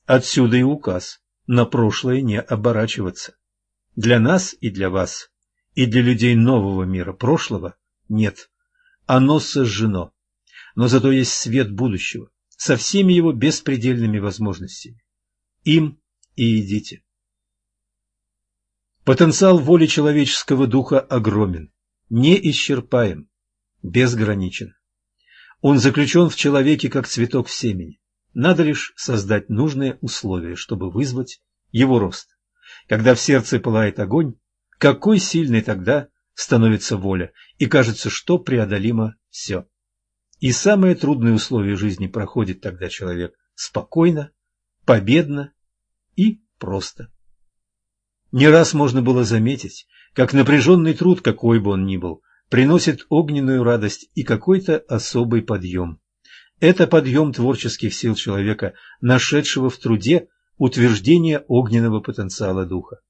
Speaker 2: Отсюда и указ на прошлое не оборачиваться. Для нас и для вас, и для людей нового мира, прошлого, нет. Оно сожжено. Но зато есть свет будущего, со всеми его беспредельными возможностями. Им и идите. Потенциал воли человеческого духа огромен, неисчерпаем, безграничен. Он заключен в человеке, как цветок в семени. Надо лишь создать нужные условия, чтобы вызвать его рост. Когда в сердце пылает огонь, какой сильной тогда становится воля, и кажется, что преодолимо все. И самые трудные условия жизни проходит тогда человек спокойно, победно и просто. Не раз можно было заметить, как напряженный труд, какой бы он ни был, приносит огненную радость и какой-то особый подъем. Это подъем творческих сил человека, нашедшего в труде утверждение огненного потенциала духа.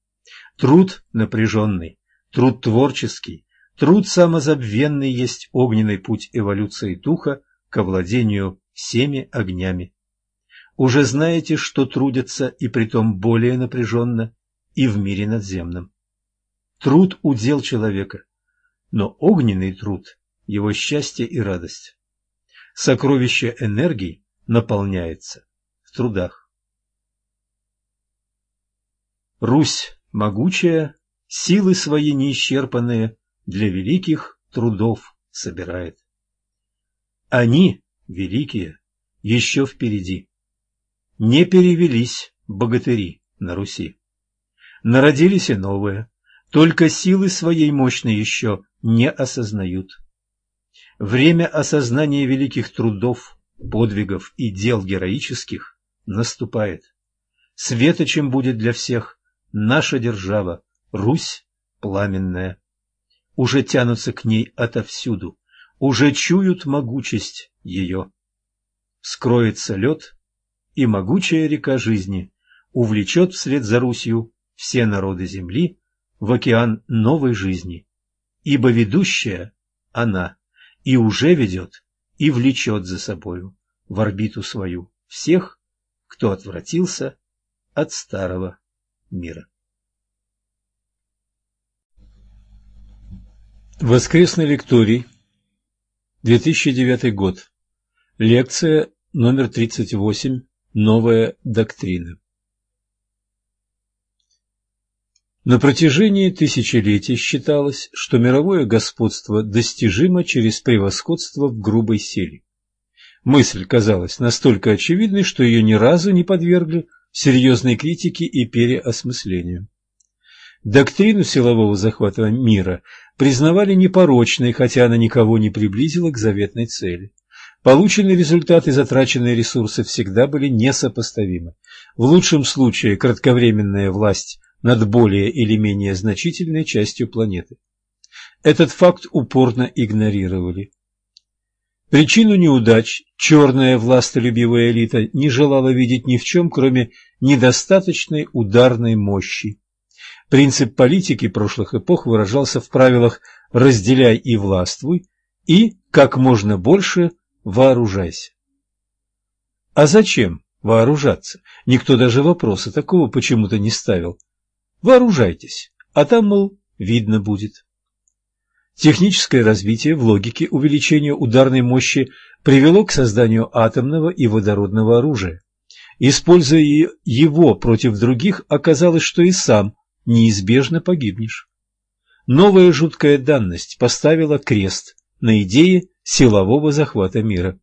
Speaker 2: Труд напряженный, труд творческий, труд самозабвенный есть огненный путь эволюции духа к овладению всеми огнями. Уже знаете, что трудятся и притом более напряженно и в мире надземном. Труд – удел человека, но огненный труд – его счастье и радость. Сокровище энергии наполняется в трудах. Русь могучая, силы свои неисчерпанные для великих трудов собирает. Они, великие, еще впереди. Не перевелись богатыри на Руси. Народились и новые, только силы своей мощной еще не осознают. Время осознания великих трудов, подвигов и дел героических наступает. Светочем будет для всех наша держава, Русь пламенная. Уже тянутся к ней отовсюду, уже чуют могучесть ее. Скроется лед, и могучая река жизни увлечет вслед за Русью все народы земли в океан новой жизни, ибо ведущая она и уже ведет, и влечет за собою в орбиту свою всех, кто отвратился от старого мира. Воскресный лекторий, 2009 год. Лекция номер 38. Новая доктрина. На протяжении тысячелетий считалось, что мировое господство достижимо через превосходство в грубой силе. Мысль казалась настолько очевидной, что ее ни разу не подвергли серьезной критике и переосмыслению. Доктрину силового захвата мира признавали непорочной, хотя она никого не приблизила к заветной цели. Полученные результаты и затраченные ресурсы всегда были несопоставимы. В лучшем случае кратковременная власть над более или менее значительной частью планеты. Этот факт упорно игнорировали. Причину неудач черная властолюбивая элита не желала видеть ни в чем, кроме недостаточной ударной мощи. Принцип политики прошлых эпох выражался в правилах «разделяй и властвуй» и «как можно больше вооружайся». А зачем вооружаться? Никто даже вопроса такого почему-то не ставил. Вооружайтесь, а там, мол, видно будет. Техническое развитие в логике увеличения ударной мощи привело к созданию атомного и водородного оружия. Используя его против других, оказалось, что и сам неизбежно погибнешь. Новая жуткая данность поставила крест на идее силового захвата мира.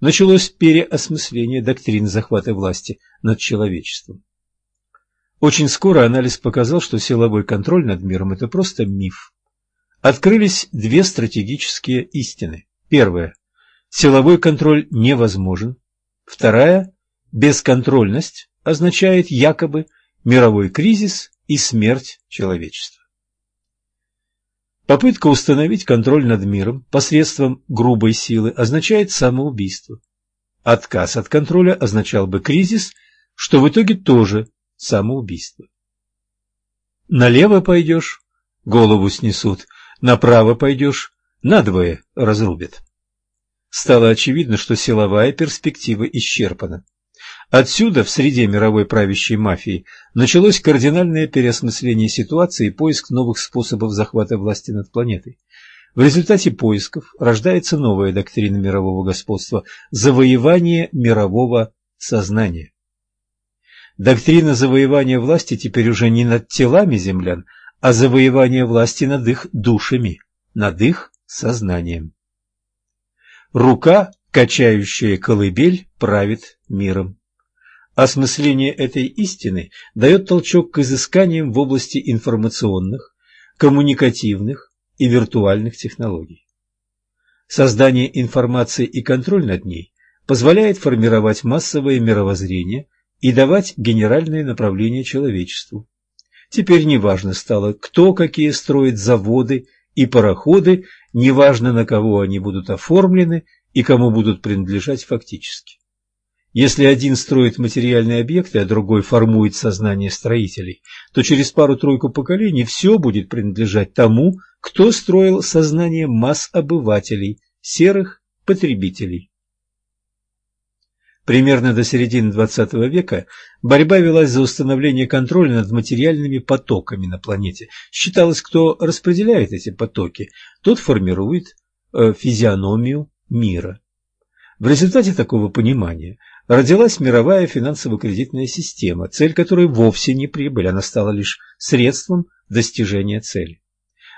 Speaker 2: Началось переосмысление доктрин захвата власти над человечеством. Очень скоро анализ показал, что силовой контроль над миром – это просто миф. Открылись две стратегические истины. Первая – силовой контроль невозможен. Вторая – бесконтрольность означает якобы мировой кризис и смерть человечества. Попытка установить контроль над миром посредством грубой силы означает самоубийство. Отказ от контроля означал бы кризис, что в итоге тоже самоубийство. Налево пойдешь – голову снесут, направо пойдешь – надвое разрубят. Стало очевидно, что силовая перспектива исчерпана. Отсюда в среде мировой правящей мафии началось кардинальное переосмысление ситуации и поиск новых способов захвата власти над планетой. В результате поисков рождается новая доктрина мирового господства – завоевание мирового сознания. Доктрина завоевания власти теперь уже не над телами землян, а завоевание власти над их душами, над их сознанием. Рука, качающая колыбель, правит миром. Осмысление этой истины дает толчок к изысканиям в области информационных, коммуникативных и виртуальных технологий. Создание информации и контроль над ней позволяет формировать массовое мировоззрение и давать генеральные направления человечеству. Теперь неважно стало, кто какие строит заводы и пароходы, неважно на кого они будут оформлены и кому будут принадлежать фактически. Если один строит материальные объекты, а другой формует сознание строителей, то через пару-тройку поколений все будет принадлежать тому, кто строил сознание масс обывателей, серых потребителей. Примерно до середины XX века борьба велась за установление контроля над материальными потоками на планете. Считалось, кто распределяет эти потоки, тот формирует э, физиономию мира. В результате такого понимания родилась мировая финансово-кредитная система, цель которой вовсе не прибыль, она стала лишь средством достижения цели.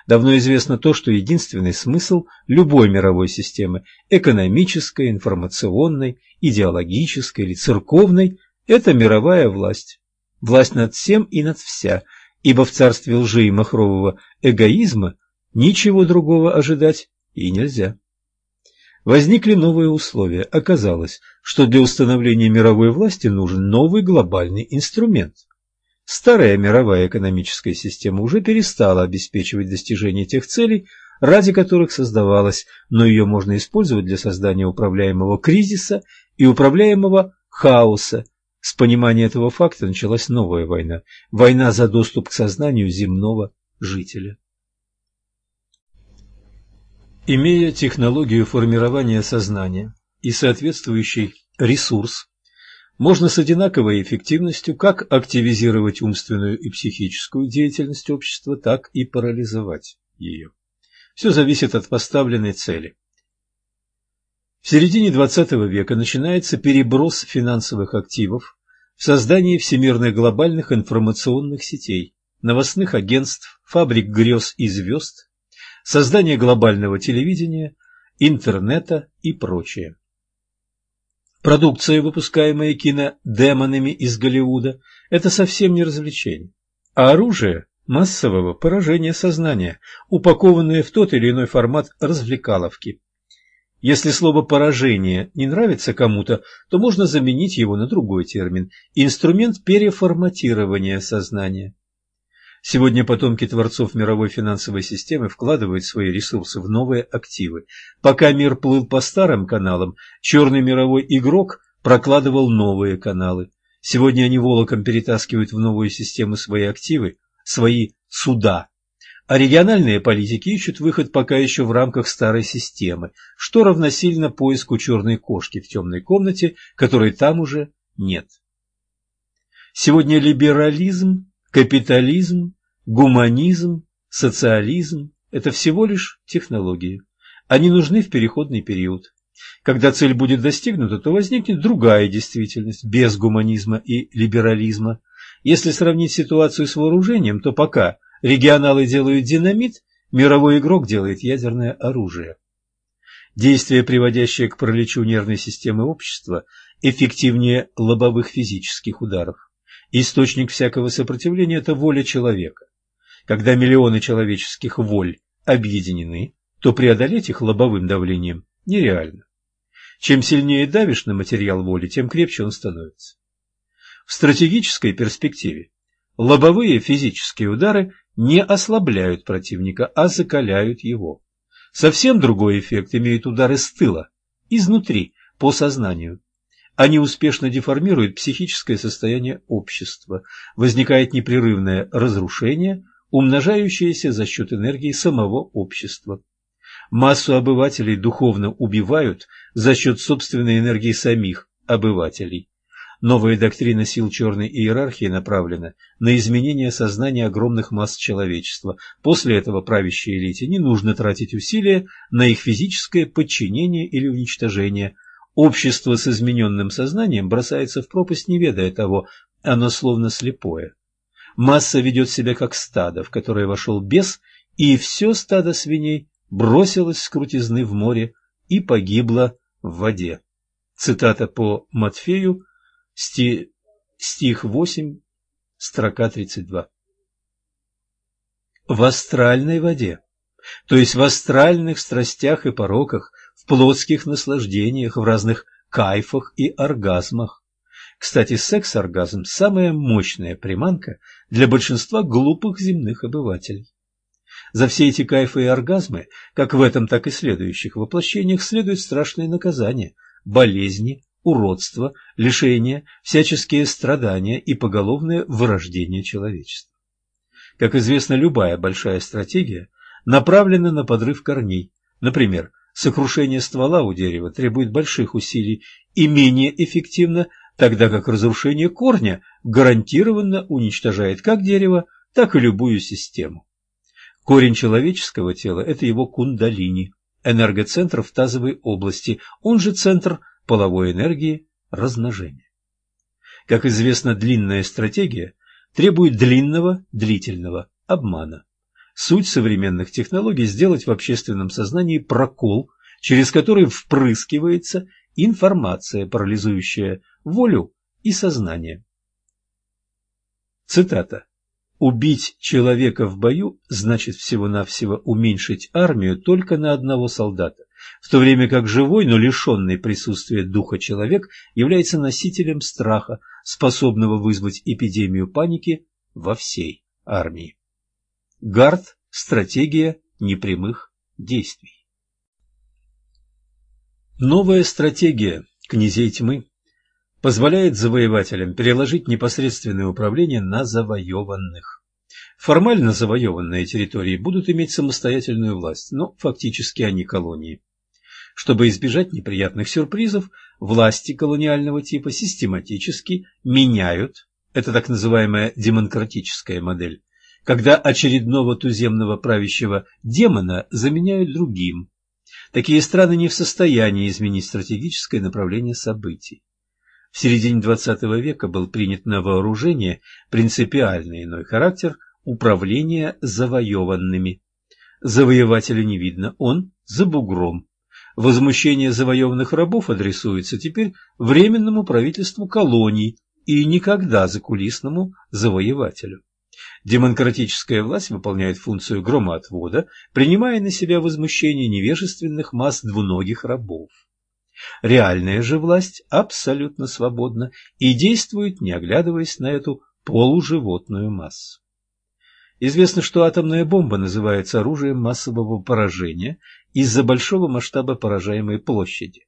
Speaker 2: Давно известно то, что единственный смысл любой мировой системы – экономической, информационной, идеологической или церковной – это мировая власть. Власть над всем и над вся, ибо в царстве лжи и махрового эгоизма ничего другого ожидать и нельзя. Возникли новые условия. Оказалось, что для установления мировой власти нужен новый глобальный инструмент. Старая мировая экономическая система уже перестала обеспечивать достижение тех целей, ради которых создавалась, но ее можно использовать для создания управляемого кризиса и управляемого хаоса. С понимания этого факта началась новая война – война за доступ к сознанию земного жителя. Имея технологию формирования сознания и соответствующий ресурс, можно с одинаковой эффективностью как активизировать умственную и психическую деятельность общества, так и парализовать ее. Все зависит от поставленной цели. В середине XX века начинается переброс финансовых активов в создании всемирных глобальных информационных сетей, новостных агентств, фабрик грез и звезд, создание глобального телевидения, интернета и прочее. Продукция, выпускаемая кинодемонами из Голливуда, это совсем не развлечение, а оружие массового поражения сознания, упакованное в тот или иной формат развлекаловки. Если слово «поражение» не нравится кому-то, то можно заменить его на другой термин – инструмент переформатирования сознания. Сегодня потомки творцов мировой финансовой системы вкладывают свои ресурсы в новые активы. Пока мир плыл по старым каналам, черный мировой игрок прокладывал новые каналы. Сегодня они волоком перетаскивают в новую систему свои активы, свои суда. А региональные политики ищут выход пока еще в рамках старой системы, что равносильно поиску черной кошки в темной комнате, которой там уже нет. Сегодня либерализм Капитализм, гуманизм, социализм – это всего лишь технологии. Они нужны в переходный период. Когда цель будет достигнута, то возникнет другая действительность, без гуманизма и либерализма. Если сравнить ситуацию с вооружением, то пока регионалы делают динамит, мировой игрок делает ядерное оружие. Действие, приводящее к параличу нервной системы общества, эффективнее лобовых физических ударов. Источник всякого сопротивления – это воля человека. Когда миллионы человеческих воль объединены, то преодолеть их лобовым давлением нереально. Чем сильнее давишь на материал воли, тем крепче он становится. В стратегической перспективе лобовые физические удары не ослабляют противника, а закаляют его. Совсем другой эффект имеют удары с тыла, изнутри, по сознанию. Они успешно деформируют психическое состояние общества. Возникает непрерывное разрушение, умножающееся за счет энергии самого общества. Массу обывателей духовно убивают за счет собственной энергии самих обывателей. Новая доктрина сил черной иерархии направлена на изменение сознания огромных масс человечества. После этого правящей элите не нужно тратить усилия на их физическое подчинение или уничтожение – Общество с измененным сознанием бросается в пропасть, не ведая того, оно словно слепое. Масса ведет себя как стадо, в которое вошел бес, и все стадо свиней бросилось с крутизны в море и погибло в воде. Цитата по Матфею, сти... стих 8, строка 32. В астральной воде, то есть в астральных страстях и пороках, плотских наслаждениях, в разных кайфах и оргазмах. Кстати, секс-оргазм – самая мощная приманка для большинства глупых земных обывателей. За все эти кайфы и оргазмы, как в этом, так и следующих воплощениях, следует страшное наказание – болезни, уродство, лишение, всяческие страдания и поголовное вырождение человечества. Как известно, любая большая стратегия направлена на подрыв корней. Например, сокрушение ствола у дерева требует больших усилий и менее эффективно, тогда как разрушение корня гарантированно уничтожает как дерево, так и любую систему. Корень человеческого тела – это его кундалини, энергоцентр в тазовой области, он же центр половой энергии размножения. Как известно, длинная стратегия требует длинного, длительного обмана. Суть современных технологий – сделать в общественном сознании прокол, через который впрыскивается информация, парализующая волю и сознание. Цитата. «Убить человека в бою значит всего-навсего уменьшить армию только на одного солдата, в то время как живой, но лишенный присутствия духа человек является носителем страха, способного вызвать эпидемию паники во всей армии». Гард – стратегия непрямых действий. Новая стратегия князей тьмы позволяет завоевателям переложить непосредственное управление на завоеванных. Формально завоеванные территории будут иметь самостоятельную власть, но фактически они колонии. Чтобы избежать неприятных сюрпризов, власти колониального типа систематически меняют, это так называемая демократическая модель, когда очередного туземного правящего демона заменяют другим. Такие страны не в состоянии изменить стратегическое направление событий. В середине XX века был принят на вооружение принципиально иной характер управления завоеванными. Завоевателя не видно, он за бугром. Возмущение завоеванных рабов адресуется теперь Временному правительству колоний и никогда закулисному завоевателю. Демократическая власть выполняет функцию громоотвода, принимая на себя возмущение невежественных масс двуногих рабов. Реальная же власть абсолютно свободна и действует, не оглядываясь на эту полуживотную массу. Известно, что атомная бомба называется оружием массового поражения из-за большого масштаба поражаемой площади.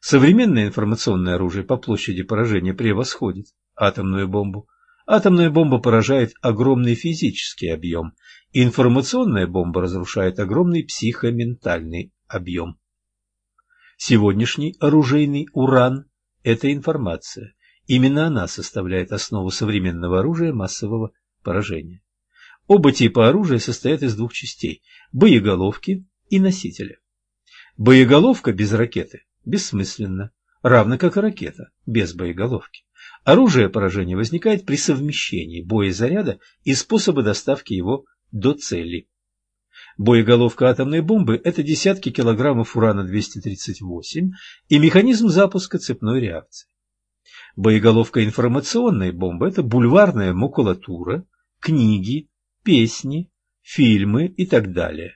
Speaker 2: Современное информационное оружие по площади поражения превосходит атомную бомбу. Атомная бомба поражает огромный физический объем, информационная бомба разрушает огромный психоментальный объем. Сегодняшний оружейный уран – это информация. Именно она составляет основу современного оружия массового поражения. Оба типа оружия состоят из двух частей – боеголовки и носителя. Боеголовка без ракеты бессмысленна, равно как и ракета без боеголовки. Оружие поражения возникает при совмещении боезаряда и способа доставки его до цели. Боеголовка атомной бомбы – это десятки килограммов урана-238 и механизм запуска цепной реакции. Боеголовка информационной бомбы – это бульварная макулатура, книги, песни, фильмы и так далее.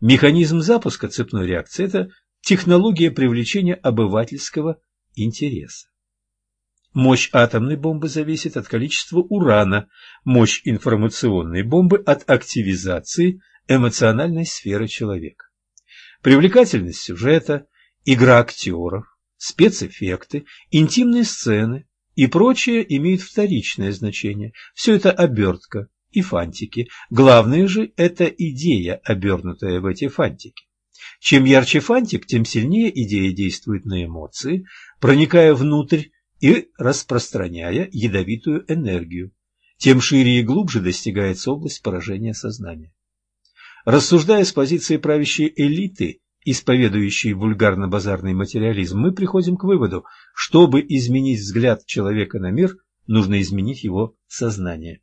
Speaker 2: Механизм запуска цепной реакции – это технология привлечения обывательского интереса. Мощь атомной бомбы зависит от количества урана, мощь информационной бомбы от активизации эмоциональной сферы человека. Привлекательность сюжета, игра актеров, спецэффекты, интимные сцены и прочее имеют вторичное значение. Все это обертка и фантики. Главное же – это идея, обернутая в эти фантики. Чем ярче фантик, тем сильнее идея действует на эмоции, проникая внутрь и распространяя ядовитую энергию. Тем шире и глубже достигается область поражения сознания. Рассуждая с позиции правящей элиты, исповедующей вульгарно-базарный материализм, мы приходим к выводу, чтобы изменить взгляд человека на мир, нужно изменить его сознание.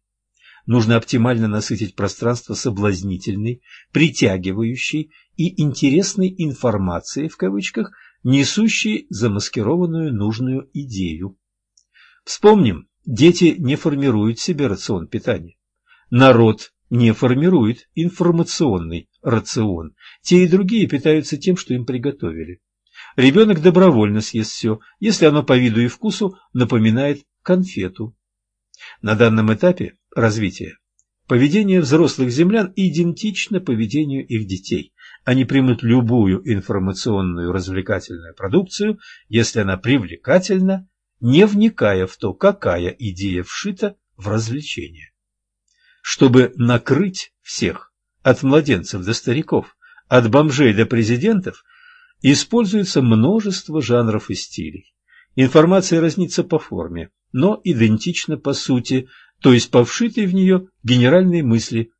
Speaker 2: Нужно оптимально насытить пространство соблазнительной, притягивающей и интересной информацией, в кавычках, несущий замаскированную нужную идею. Вспомним Дети не формируют себе рацион питания. Народ не формирует информационный рацион. Те и другие питаются тем, что им приготовили. Ребенок добровольно съест все, если оно по виду и вкусу напоминает конфету. На данном этапе развития поведение взрослых землян идентично поведению их детей. Они примут любую информационную развлекательную продукцию, если она привлекательна, не вникая в то, какая идея вшита в развлечение. Чтобы накрыть всех, от младенцев до стариков, от бомжей до президентов, используется множество жанров и стилей. Информация разнится по форме, но идентична по сути, то есть по вшитой в нее генеральной мысли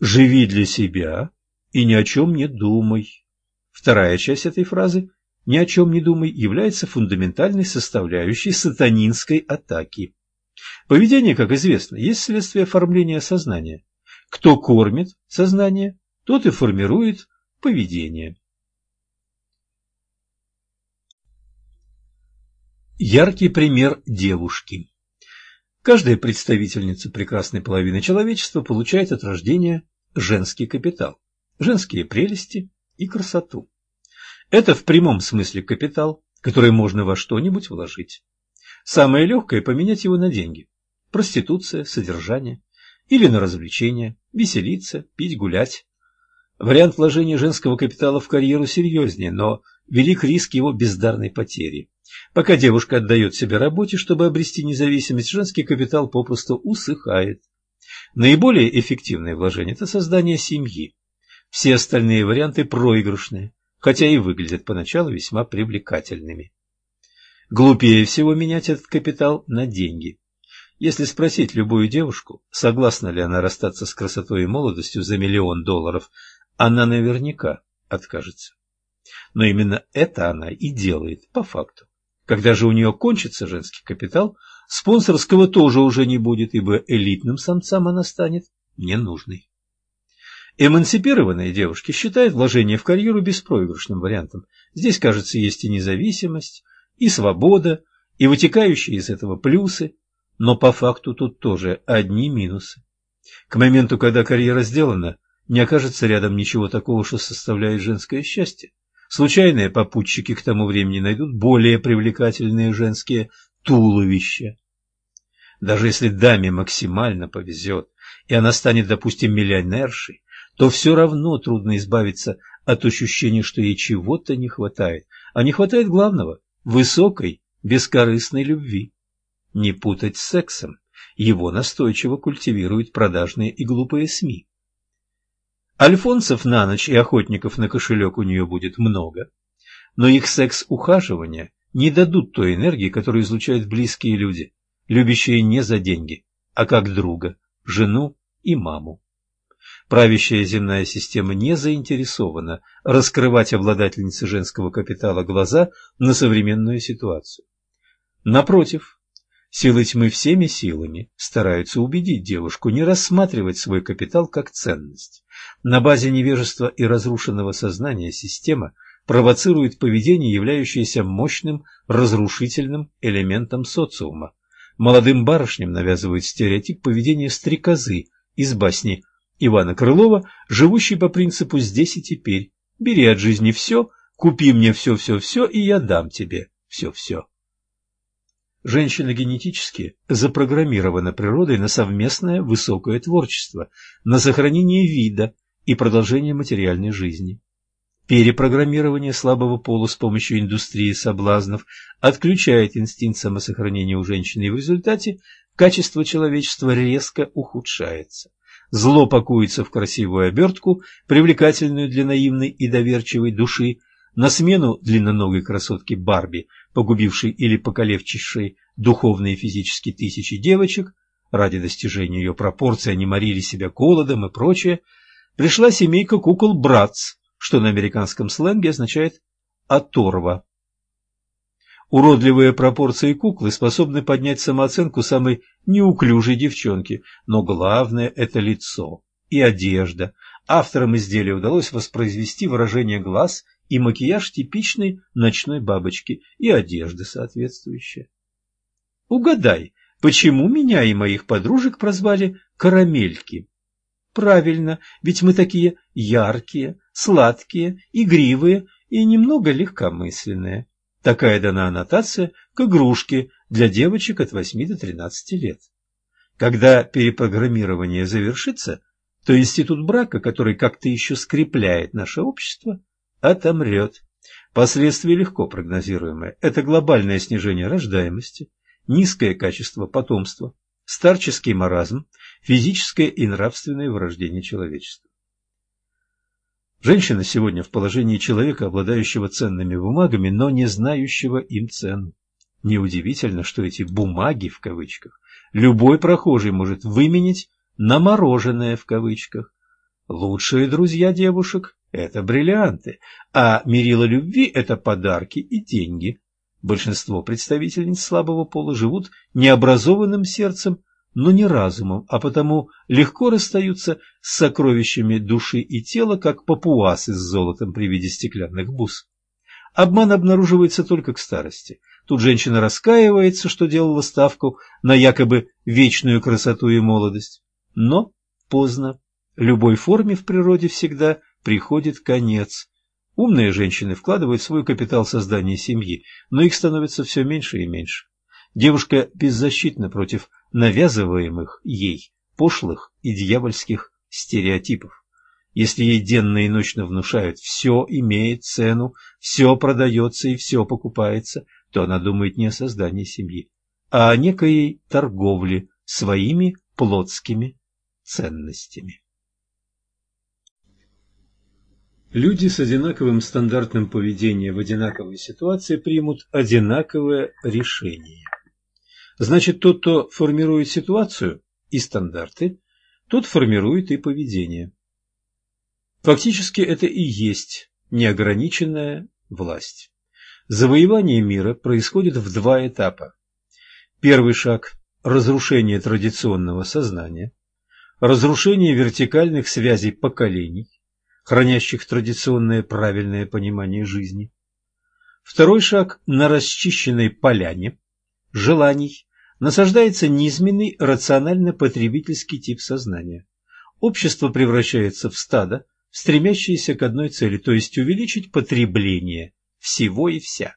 Speaker 2: «живи для себя и ни о чем не думай». Вторая часть этой фразы «ни о чем не думай» является фундаментальной составляющей сатанинской атаки. Поведение, как известно, есть следствие оформления сознания. Кто кормит сознание, тот и формирует поведение. Яркий пример девушки. Каждая представительница прекрасной половины человечества получает от рождения женский капитал, женские прелести и красоту. Это в прямом смысле капитал, который можно во что-нибудь вложить. Самое легкое – поменять его на деньги. Проституция, содержание. Или на развлечения, веселиться, пить, гулять. Вариант вложения женского капитала в карьеру серьезнее, но велик риск его бездарной потери. Пока девушка отдает себя работе, чтобы обрести независимость, женский капитал попросту усыхает. Наиболее эффективное вложение – это создание семьи. Все остальные варианты проигрышные, хотя и выглядят поначалу весьма привлекательными. Глупее всего менять этот капитал на деньги. Если спросить любую девушку, согласна ли она расстаться с красотой и молодостью за миллион долларов, она наверняка откажется. Но именно это она и делает по факту. Когда же у нее кончится женский капитал, спонсорского тоже уже не будет, ибо элитным самцам она станет ненужной. Эмансипированные девушки считают вложение в карьеру беспроигрышным вариантом. Здесь, кажется, есть и независимость, и свобода, и вытекающие из этого плюсы, но по факту тут тоже одни минусы. К моменту, когда карьера сделана, не окажется рядом ничего такого, что составляет женское счастье. Случайные попутчики к тому времени найдут более привлекательные женские туловища. Даже если даме максимально повезет, и она станет, допустим, миллионершей, то все равно трудно избавиться от ощущения, что ей чего-то не хватает. А не хватает главного – высокой, бескорыстной любви. Не путать с сексом. Его настойчиво культивируют продажные и глупые СМИ. Альфонсов на ночь и охотников на кошелек у нее будет много, но их секс-ухаживания не дадут той энергии, которую излучают близкие люди, любящие не за деньги, а как друга, жену и маму. Правящая земная система не заинтересована раскрывать обладательнице женского капитала глаза на современную ситуацию. Напротив, Силы тьмы всеми силами стараются убедить девушку не рассматривать свой капитал как ценность. На базе невежества и разрушенного сознания система провоцирует поведение, являющееся мощным разрушительным элементом социума. Молодым барышням навязывают стереотип поведения стрекозы из басни Ивана Крылова, живущей по принципу «здесь и теперь». «Бери от жизни все, купи мне все-все-все, и я дам тебе все-все». Женщина генетически запрограммирована природой на совместное высокое творчество, на сохранение вида и продолжение материальной жизни. Перепрограммирование слабого пола с помощью индустрии соблазнов отключает инстинкт самосохранения у женщины, и в результате качество человечества резко ухудшается. Зло пакуется в красивую обертку, привлекательную для наивной и доверчивой души, на смену длинноногой красотке Барби, погубившей или покалечившей духовно и физически тысячи девочек, ради достижения ее пропорций они морили себя голодом и прочее, пришла семейка кукол Братц, что на американском сленге означает «оторва». Уродливые пропорции куклы способны поднять самооценку самой неуклюжей девчонки, но главное – это лицо и одежда. Авторам изделия удалось воспроизвести выражение глаз и макияж типичной ночной бабочки, и одежда соответствующая. Угадай, почему меня и моих подружек прозвали «карамельки». Правильно, ведь мы такие яркие, сладкие, игривые и немного легкомысленные. Такая дана аннотация к игрушке для девочек от 8 до 13 лет. Когда перепрограммирование завершится, то институт брака, который как-то еще скрепляет наше общество, отомрет. Последствия легко прогнозируемые. Это глобальное снижение рождаемости, низкое качество потомства, старческий маразм, физическое и нравственное вырождение человечества. Женщина сегодня в положении человека, обладающего ценными бумагами, но не знающего им цену. Неудивительно, что эти «бумаги» в кавычках любой прохожий может выменить на «мороженое» в кавычках. Лучшие друзья девушек – это бриллианты, а мерило любви – это подарки и деньги. Большинство представительниц слабого пола живут необразованным сердцем но не разумом, а потому легко расстаются с сокровищами души и тела, как папуасы с золотом при виде стеклянных бус. Обман обнаруживается только к старости. Тут женщина раскаивается, что делала ставку на якобы вечную красоту и молодость. Но поздно. Любой форме в природе всегда приходит конец. Умные женщины вкладывают свой капитал в создание семьи, но их становится все меньше и меньше. Девушка беззащитна против навязываемых ей пошлых и дьявольских стереотипов. Если ей денно и ночно внушают «все имеет цену, все продается и все покупается», то она думает не о создании семьи, а о некоей торговле своими плотскими ценностями. Люди с одинаковым стандартным поведением в одинаковой ситуации примут одинаковое решение. Значит, тот, кто формирует ситуацию и стандарты, тот формирует и поведение. Фактически это и есть неограниченная власть. Завоевание мира происходит в два этапа. Первый шаг – разрушение традиционного сознания, разрушение вертикальных связей поколений, хранящих традиционное правильное понимание жизни. Второй шаг – на расчищенной поляне желаний, насаждается низменный рационально-потребительский тип сознания. Общество превращается в стадо, стремящееся к одной цели, то есть увеличить потребление всего и вся.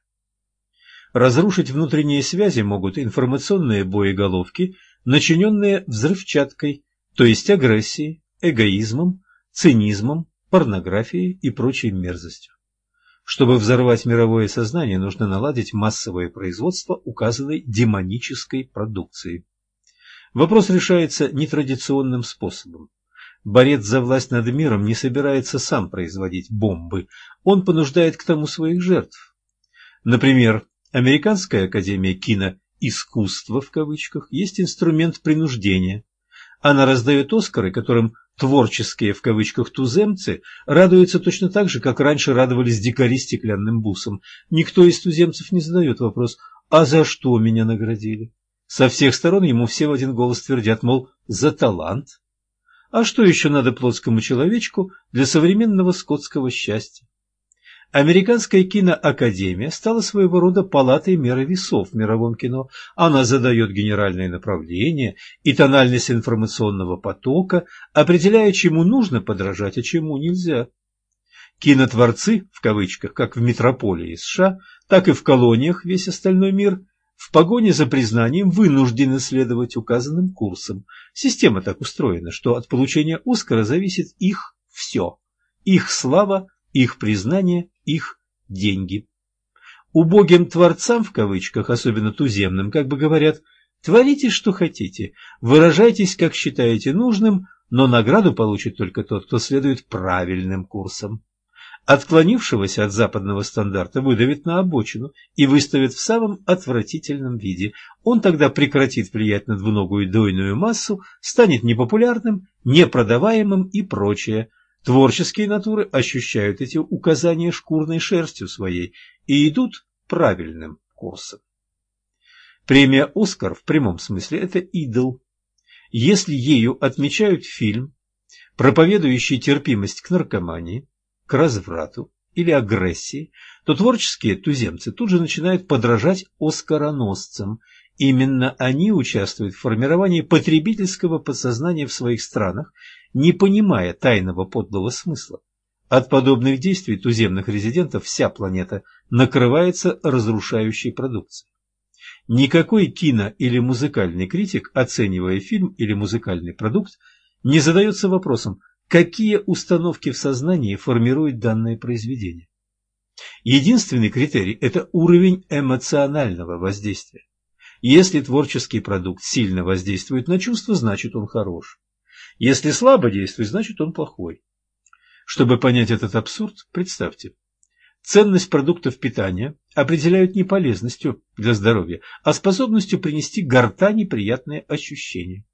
Speaker 2: Разрушить внутренние связи могут информационные боеголовки, начиненные взрывчаткой, то есть агрессией, эгоизмом, цинизмом, порнографией и прочей мерзостью. Чтобы взорвать мировое сознание, нужно наладить массовое производство указанной демонической продукции. Вопрос решается нетрадиционным способом. Борец за власть над миром не собирается сам производить бомбы, он понуждает к тому своих жертв. Например, Американская академия киноискусства в кавычках есть инструмент принуждения. Она раздает Оскары, которым Творческие, в кавычках, туземцы радуются точно так же, как раньше радовались дикари стеклянным бусом. Никто из туземцев не задает вопрос «А за что меня наградили?». Со всех сторон ему все в один голос твердят, мол, за талант. А что еще надо плотскому человечку для современного скотского счастья? Американская киноакадемия стала своего рода палатой меры весов в мировом кино. Она задает генеральное направление и тональность информационного потока, определяя, чему нужно подражать, а чему нельзя. Кинотворцы, в кавычках, как в метрополии США, так и в колониях весь остальной мир, в погоне за признанием вынуждены следовать указанным курсам. Система так устроена, что от получения Оскара зависит их все. Их слава, их признание их деньги. Убогим творцам, в кавычках, особенно туземным, как бы говорят, творите, что хотите, выражайтесь, как считаете нужным, но награду получит только тот, кто следует правильным курсам. Отклонившегося от западного стандарта выдавит на обочину и выставит в самом отвратительном виде. Он тогда прекратит влиять на двуногую дойную массу, станет непопулярным, непродаваемым и прочее – Творческие натуры ощущают эти указания шкурной шерстью своей и идут правильным курсом. Премия «Оскар» в прямом смысле – это идол. Если ею отмечают фильм, проповедующий терпимость к наркомании, к разврату или агрессии, то творческие туземцы тут же начинают подражать оскароносцам Именно они участвуют в формировании потребительского подсознания в своих странах, не понимая тайного подлого смысла. От подобных действий туземных резидентов вся планета накрывается разрушающей продукцией. Никакой кино- или музыкальный критик, оценивая фильм или музыкальный продукт, не задается вопросом, какие установки в сознании формирует данное произведение. Единственный критерий – это уровень эмоционального воздействия. Если творческий продукт сильно воздействует на чувства, значит он хорош. Если слабо действует, значит он плохой. Чтобы понять этот абсурд, представьте. Ценность продуктов питания определяют не полезностью для здоровья, а способностью принести гортани приятные ощущения.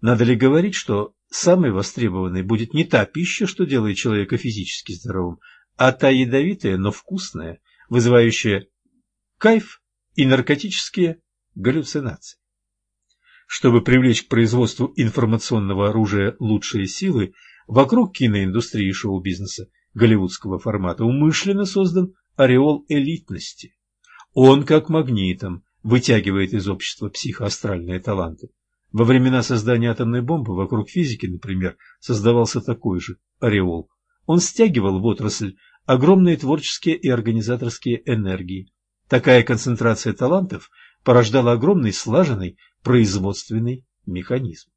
Speaker 2: Надо ли говорить, что самой востребованной будет не та пища, что делает человека физически здоровым, а та ядовитая, но вкусная, вызывающая кайф и наркотические галлюцинации. Чтобы привлечь к производству информационного оружия лучшие силы, вокруг киноиндустрии и шоу-бизнеса голливудского формата умышленно создан ореол элитности. Он, как магнитом, вытягивает из общества психоастральные таланты. Во времена создания атомной бомбы вокруг физики, например, создавался такой же ореол. Он стягивал в отрасль огромные творческие и организаторские энергии. Такая концентрация талантов порождала огромный слаженный производственный механизм.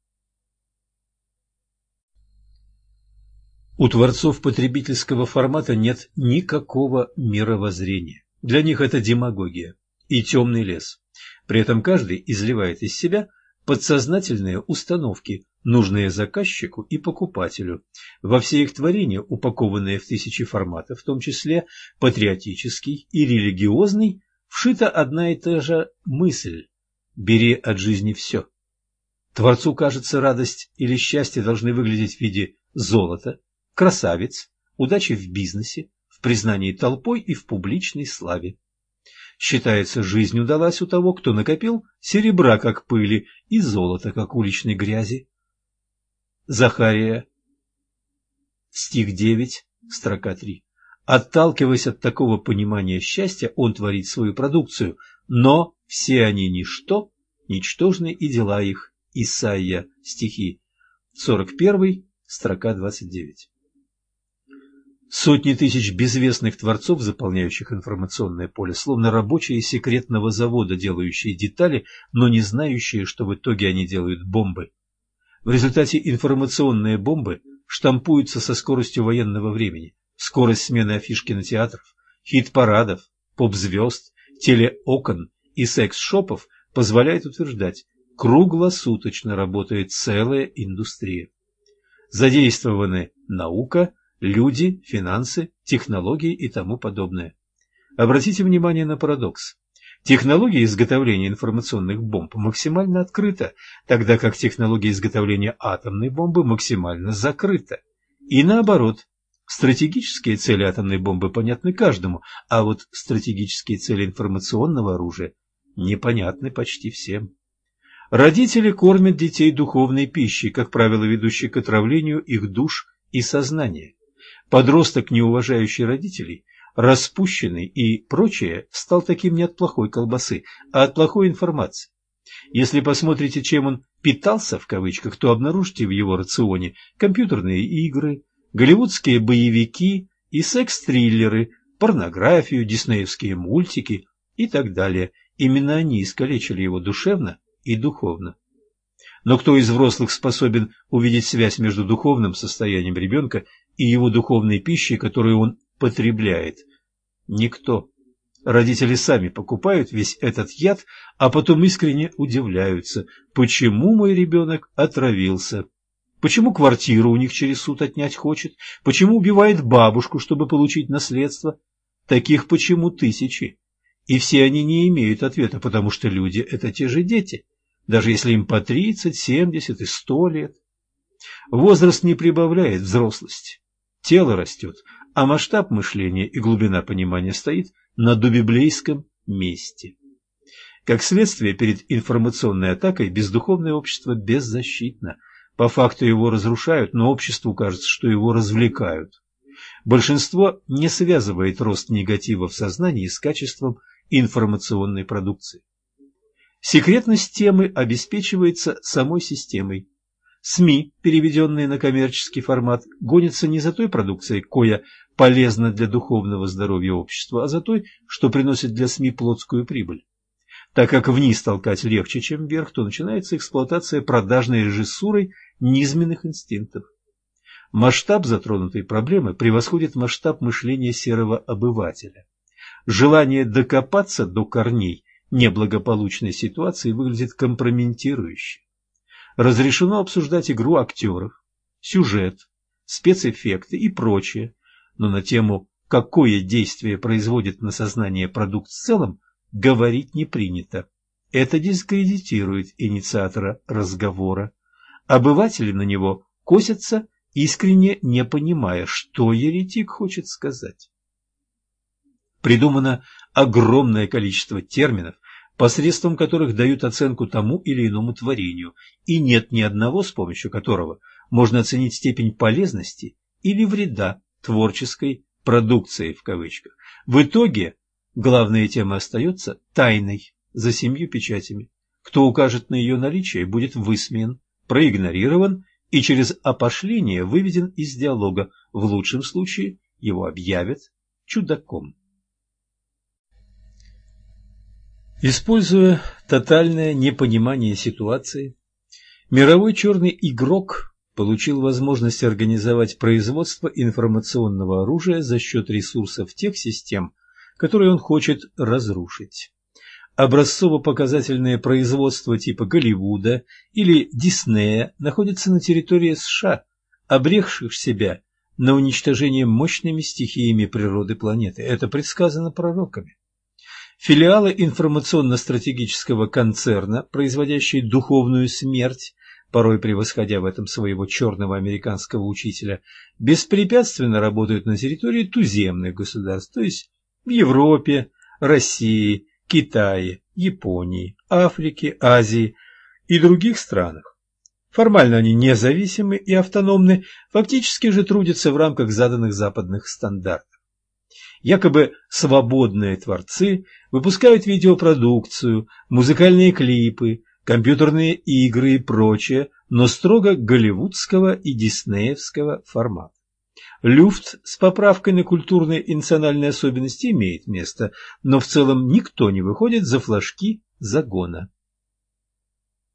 Speaker 2: У творцов потребительского формата нет никакого мировоззрения. Для них это демагогия и темный лес. При этом каждый изливает из себя подсознательные установки, нужные заказчику и покупателю. Во все их творения, упакованные в тысячи форматов, в том числе патриотический и религиозный, вшита одна и та же мысль – бери от жизни все. Творцу кажется, радость или счастье должны выглядеть в виде золота, красавиц, удачи в бизнесе, в признании толпой и в публичной славе. Считается, жизнь удалась у того, кто накопил серебра, как пыли, и золота, как уличной грязи. Захария, стих 9, строка 3. Отталкиваясь от такого понимания счастья, он творит свою продукцию, но все они ничто, ничтожны и дела их. Исайя, стихи 41, строка 29. Сотни тысяч безвестных творцов, заполняющих информационное поле, словно рабочие секретного завода, делающие детали, но не знающие, что в итоге они делают бомбы. В результате информационные бомбы штампуются со скоростью военного времени. Скорость смены афиш кинотеатров, хит-парадов, поп-звезд, телеокон и секс-шопов позволяет утверждать, круглосуточно работает целая индустрия. Задействованы наука, люди, финансы, технологии и тому подобное. Обратите внимание на парадокс. Технология изготовления информационных бомб максимально открыта, тогда как технология изготовления атомной бомбы максимально закрыта. И наоборот, Стратегические цели атомной бомбы понятны каждому, а вот стратегические цели информационного оружия непонятны почти всем. Родители кормят детей духовной пищей, как правило, ведущей к отравлению их душ и сознания. Подросток, не уважающий родителей, распущенный и прочее, стал таким не от плохой колбасы, а от плохой информации. Если посмотрите, чем он «питался» в кавычках, то обнаружите в его рационе компьютерные игры, голливудские боевики и секс-триллеры, порнографию, диснеевские мультики и так далее. Именно они искалечили его душевно и духовно. Но кто из взрослых способен увидеть связь между духовным состоянием ребенка и его духовной пищей, которую он потребляет? Никто. Родители сами покупают весь этот яд, а потом искренне удивляются, почему мой ребенок отравился. Почему квартиру у них через суд отнять хочет? Почему убивает бабушку, чтобы получить наследство? Таких почему тысячи? И все они не имеют ответа, потому что люди – это те же дети, даже если им по 30, 70 и 100 лет. Возраст не прибавляет взрослости. Тело растет, а масштаб мышления и глубина понимания стоит на добиблейском месте. Как следствие, перед информационной атакой бездуховное общество беззащитно – по факту его разрушают, но обществу кажется, что его развлекают. Большинство не связывает рост негатива в сознании с качеством информационной продукции. Секретность темы обеспечивается самой системой. СМИ, переведенные на коммерческий формат, гонятся не за той продукцией, коя полезна для духовного здоровья общества, а за той, что приносит для СМИ плотскую прибыль. Так как вниз толкать легче, чем вверх, то начинается эксплуатация продажной режиссурой низменных инстинктов. Масштаб затронутой проблемы превосходит масштаб мышления серого обывателя. Желание докопаться до корней неблагополучной ситуации выглядит компрометирующе. Разрешено обсуждать игру актеров, сюжет, спецэффекты и прочее, но на тему «какое действие производит на сознание продукт в целом» говорить не принято. Это дискредитирует инициатора разговора. Обыватели на него косятся, искренне не понимая, что еретик хочет сказать. Придумано огромное количество терминов, посредством которых дают оценку тому или иному творению, и нет ни одного, с помощью которого можно оценить степень полезности или вреда творческой продукции в кавычках. В итоге главная тема остается тайной за семью печатями. Кто укажет на ее наличие, будет высмеян, проигнорирован и через опошление выведен из диалога. В лучшем случае его объявят чудаком. Используя тотальное непонимание ситуации, мировой черный игрок получил возможность организовать производство информационного оружия за счет ресурсов тех систем, которые он хочет разрушить. Образцово-показательное производство типа Голливуда или Диснея находится на территории США, обрекших себя на уничтожение мощными стихиями природы планеты. Это предсказано пророками. Филиалы информационно-стратегического концерна, производящие духовную смерть, порой превосходя в этом своего черного американского учителя, беспрепятственно работают на территории туземных государств, то есть в Европе, России, Китае, Японии, Африке, Азии и других странах. Формально они независимы и автономны, фактически же трудятся в рамках заданных западных стандартов. Якобы свободные творцы выпускают видеопродукцию, музыкальные клипы, компьютерные игры и прочее, но строго голливудского и диснеевского формата. Люфт с поправкой на культурные и национальные особенности имеет место, но в целом никто не выходит за флажки загона.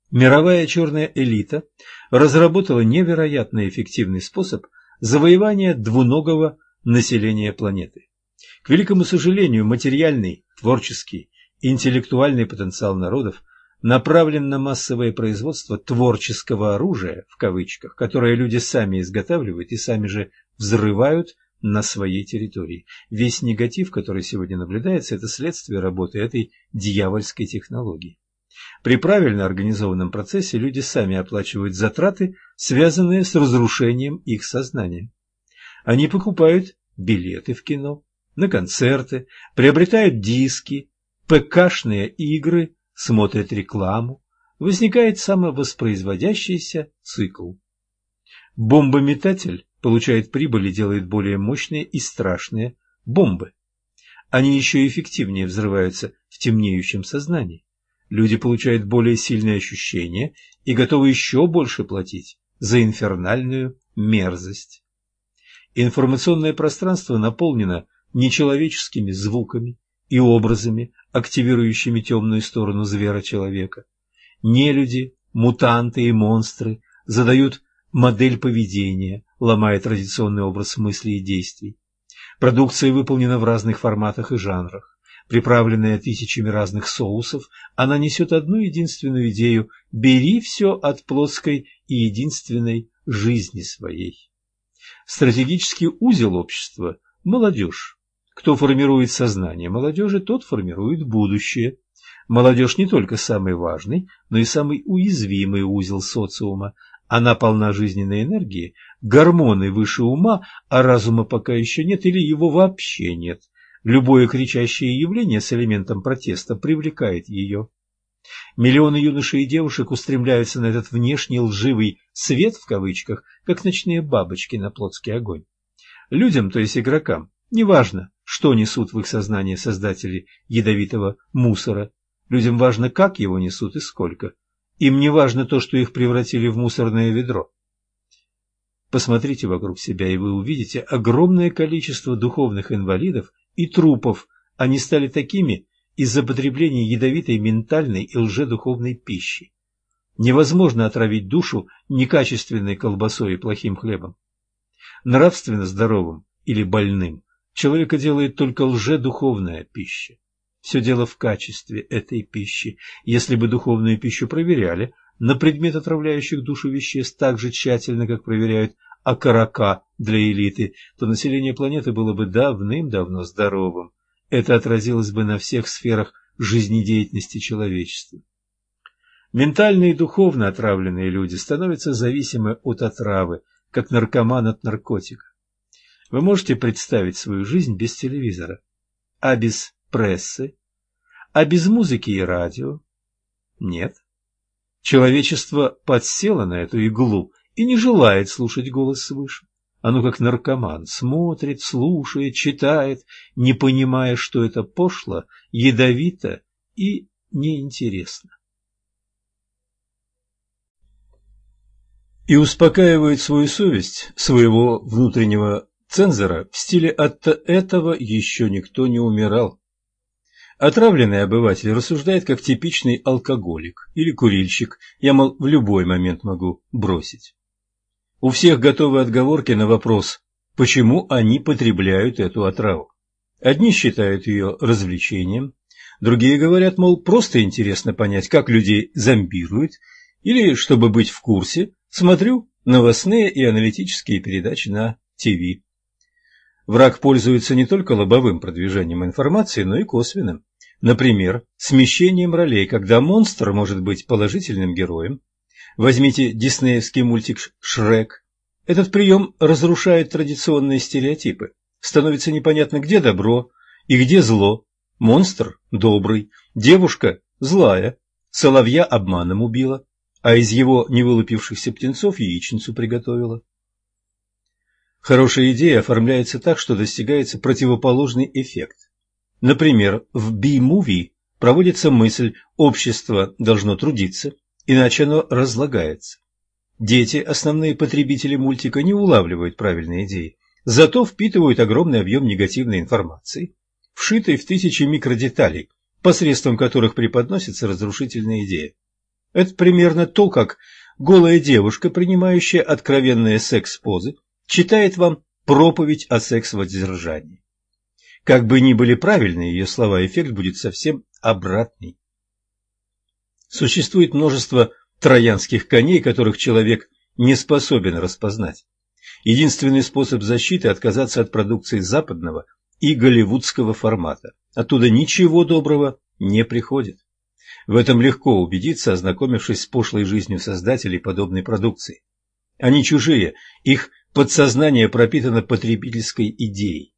Speaker 2: Мировая черная элита разработала невероятно эффективный способ завоевания двуногого населения планеты. К великому сожалению, материальный, творческий, интеллектуальный потенциал народов направлен на массовое производство творческого оружия, в кавычках, которое люди сами изготавливают и сами же взрывают на своей территории. Весь негатив, который сегодня наблюдается, это следствие работы этой дьявольской технологии. При правильно организованном процессе люди сами оплачивают затраты, связанные с разрушением их сознания. Они покупают билеты в кино, на концерты, приобретают диски, ПК-шные игры, смотрят рекламу. Возникает самовоспроизводящийся цикл. Бомбометатель получает прибыль и делает более мощные и страшные бомбы. Они еще эффективнее взрываются в темнеющем сознании. Люди получают более сильные ощущения и готовы еще больше платить за инфернальную мерзость. Информационное пространство наполнено нечеловеческими звуками и образами, активирующими темную сторону звера-человека. Нелюди, мутанты и монстры задают модель поведения, ломая традиционный образ мыслей и действий. Продукция выполнена в разных форматах и жанрах. Приправленная тысячами разных соусов, она несет одну единственную идею – бери все от плоской и единственной жизни своей. Стратегический узел общества – молодежь. Кто формирует сознание молодежи, тот формирует будущее. Молодежь не только самый важный, но и самый уязвимый узел социума. Она полна жизненной энергии, гормоны выше ума, а разума пока еще нет или его вообще нет. Любое кричащее явление с элементом протеста привлекает ее. Миллионы юношей и девушек устремляются на этот внешний лживый «свет» в кавычках, как ночные бабочки на плотский огонь. Людям, то есть игрокам, неважно, что несут в их сознание создатели ядовитого мусора. Людям важно, как его несут и сколько. Им не важно то, что их превратили в мусорное ведро. Посмотрите вокруг себя, и вы увидите огромное количество духовных инвалидов и трупов. Они стали такими из-за потребления ядовитой ментальной и лжедуховной пищи. Невозможно отравить душу некачественной колбасой и плохим хлебом. Нравственно здоровым или больным человека делает только лжедуховная пища. Все дело в качестве этой пищи. Если бы духовную пищу проверяли на предмет отравляющих душу веществ так же тщательно, как проверяют окорока для элиты, то население планеты было бы давным-давно здоровым. Это отразилось бы на всех сферах жизнедеятельности человечества. Ментально и духовно отравленные люди становятся зависимы от отравы, как наркоман от наркотика. Вы можете представить свою жизнь без телевизора, а без прессы, а без музыки и радио? Нет. Человечество подсело на эту иглу и не желает слушать голос свыше. Оно как наркоман, смотрит, слушает, читает, не понимая, что это пошло, ядовито и неинтересно. И успокаивает свою совесть, своего внутреннего цензора, в стиле «от этого еще никто не умирал». Отравленный обыватель рассуждает как типичный алкоголик или курильщик, я, мол, в любой момент могу бросить. У всех готовы отговорки на вопрос, почему они потребляют эту отраву. Одни считают ее развлечением, другие говорят, мол, просто интересно понять, как людей зомбируют, или, чтобы быть в курсе, смотрю новостные и аналитические передачи на ТВ. Враг пользуется не только лобовым продвижением информации, но и косвенным. Например, смещением ролей, когда монстр может быть положительным героем, Возьмите диснеевский мультик «Шрек». Этот прием разрушает традиционные стереотипы. Становится непонятно, где добро и где зло. Монстр – добрый, девушка – злая, соловья обманом убила, а из его невылупившихся птенцов яичницу приготовила. Хорошая идея оформляется так, что достигается противоположный эффект. Например, в B-movie проводится мысль «общество должно трудиться», иначе оно разлагается. Дети, основные потребители мультика, не улавливают правильные идеи, зато впитывают огромный объем негативной информации, вшитой в тысячи микродеталей, посредством которых преподносится разрушительная идея. Это примерно то, как голая девушка, принимающая откровенные секс-позы, читает вам проповедь о секс-воздержании. Как бы ни были правильны ее слова, эффект будет совсем обратный. Существует множество троянских коней, которых человек не способен распознать. Единственный способ защиты – отказаться от продукции западного и голливудского формата. Оттуда ничего доброго не приходит. В этом легко убедиться, ознакомившись с пошлой жизнью создателей подобной продукции. Они чужие, их подсознание пропитано потребительской идеей.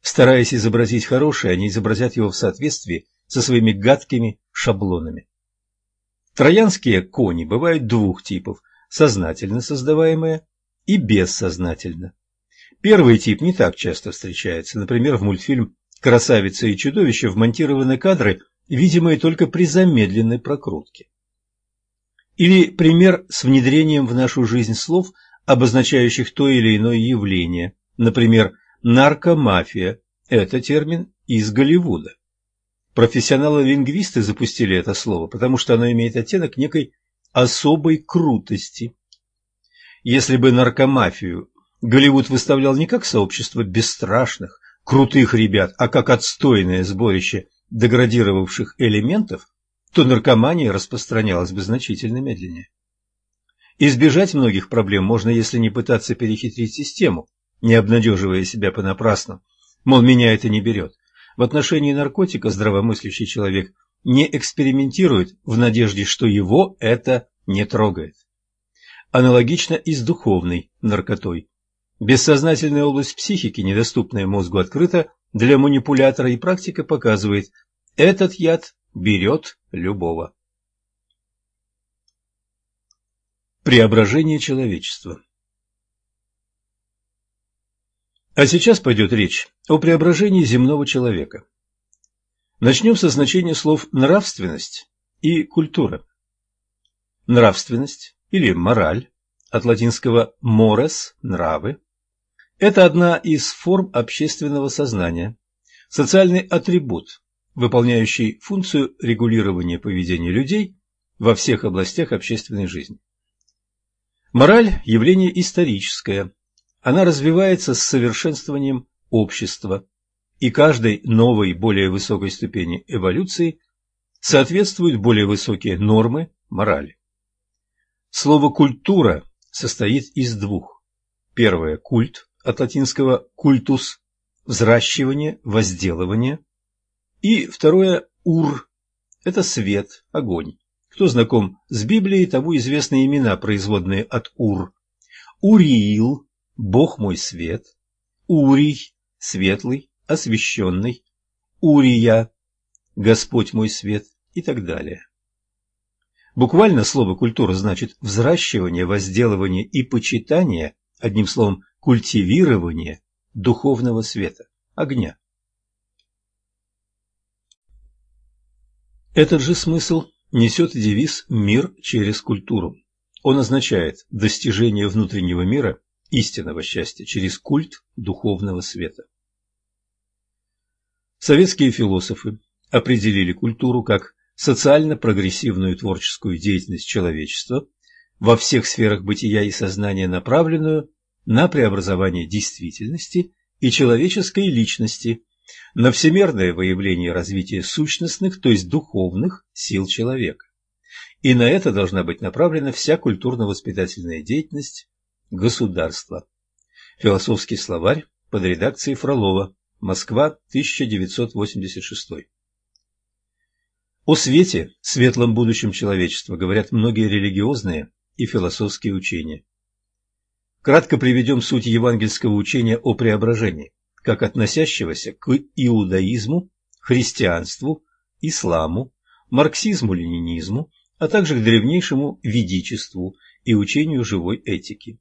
Speaker 2: Стараясь изобразить хорошее, они изобразят его в соответствии со своими гадкими шаблонами. Троянские кони бывают двух типов – сознательно создаваемые и бессознательно. Первый тип не так часто встречается. Например, в мультфильм «Красавица и чудовище» вмонтированы кадры, видимые только при замедленной прокрутке. Или пример с внедрением в нашу жизнь слов, обозначающих то или иное явление. Например, наркомафия – это термин из Голливуда. Профессионалы-лингвисты запустили это слово, потому что оно имеет оттенок некой особой крутости. Если бы наркомафию Голливуд выставлял не как сообщество бесстрашных, крутых ребят, а как отстойное сборище деградировавших элементов, то наркомания распространялась бы значительно медленнее. Избежать многих проблем можно, если не пытаться перехитрить систему, не обнадеживая себя понапрасну, мол, меня это не берет. В отношении наркотика здравомыслящий человек не экспериментирует в надежде, что его это не трогает. Аналогично и с духовной наркотой. Бессознательная область психики, недоступная мозгу открыта для манипулятора, и практика показывает, этот яд берет любого. Преображение человечества А сейчас пойдет речь о преображении земного человека. Начнем со значения слов «нравственность» и «культура». Нравственность или мораль, от латинского «mores» – «нравы», это одна из форм общественного сознания, социальный атрибут, выполняющий функцию регулирования поведения людей во всех областях общественной жизни. Мораль – явление историческое. Она развивается с совершенствованием общества, и каждой новой, более высокой ступени эволюции соответствуют более высокие нормы морали. Слово «культура» состоит из двух. Первое – культ, от латинского «культус» – взращивание, возделывание. И второе – ур – это свет, огонь. Кто знаком с Библией, тому известны имена, производные от Ур. Уриил – Бог мой свет, Урий – светлый, освященный, Урия – Господь мой свет и так далее. Буквально слово «культура» значит взращивание, возделывание и почитание, одним словом, культивирование духовного света, огня. Этот же смысл несет девиз «Мир через культуру». Он означает достижение внутреннего мира, истинного счастья, через культ духовного света. Советские философы определили культуру как социально-прогрессивную творческую деятельность человечества во всех сферах бытия и сознания, направленную на преобразование действительности и человеческой личности, на всемерное выявление развития сущностных, то есть духовных сил человека. И на это должна быть направлена вся культурно-воспитательная деятельность государства. Философский словарь под редакцией Фролова. Москва, 1986. О свете, светлом будущем человечества говорят многие религиозные и философские учения. Кратко приведем суть евангельского учения о преображении как относящегося к иудаизму, христианству, исламу, марксизму-ленинизму, а также к древнейшему ведичеству и учению живой этики.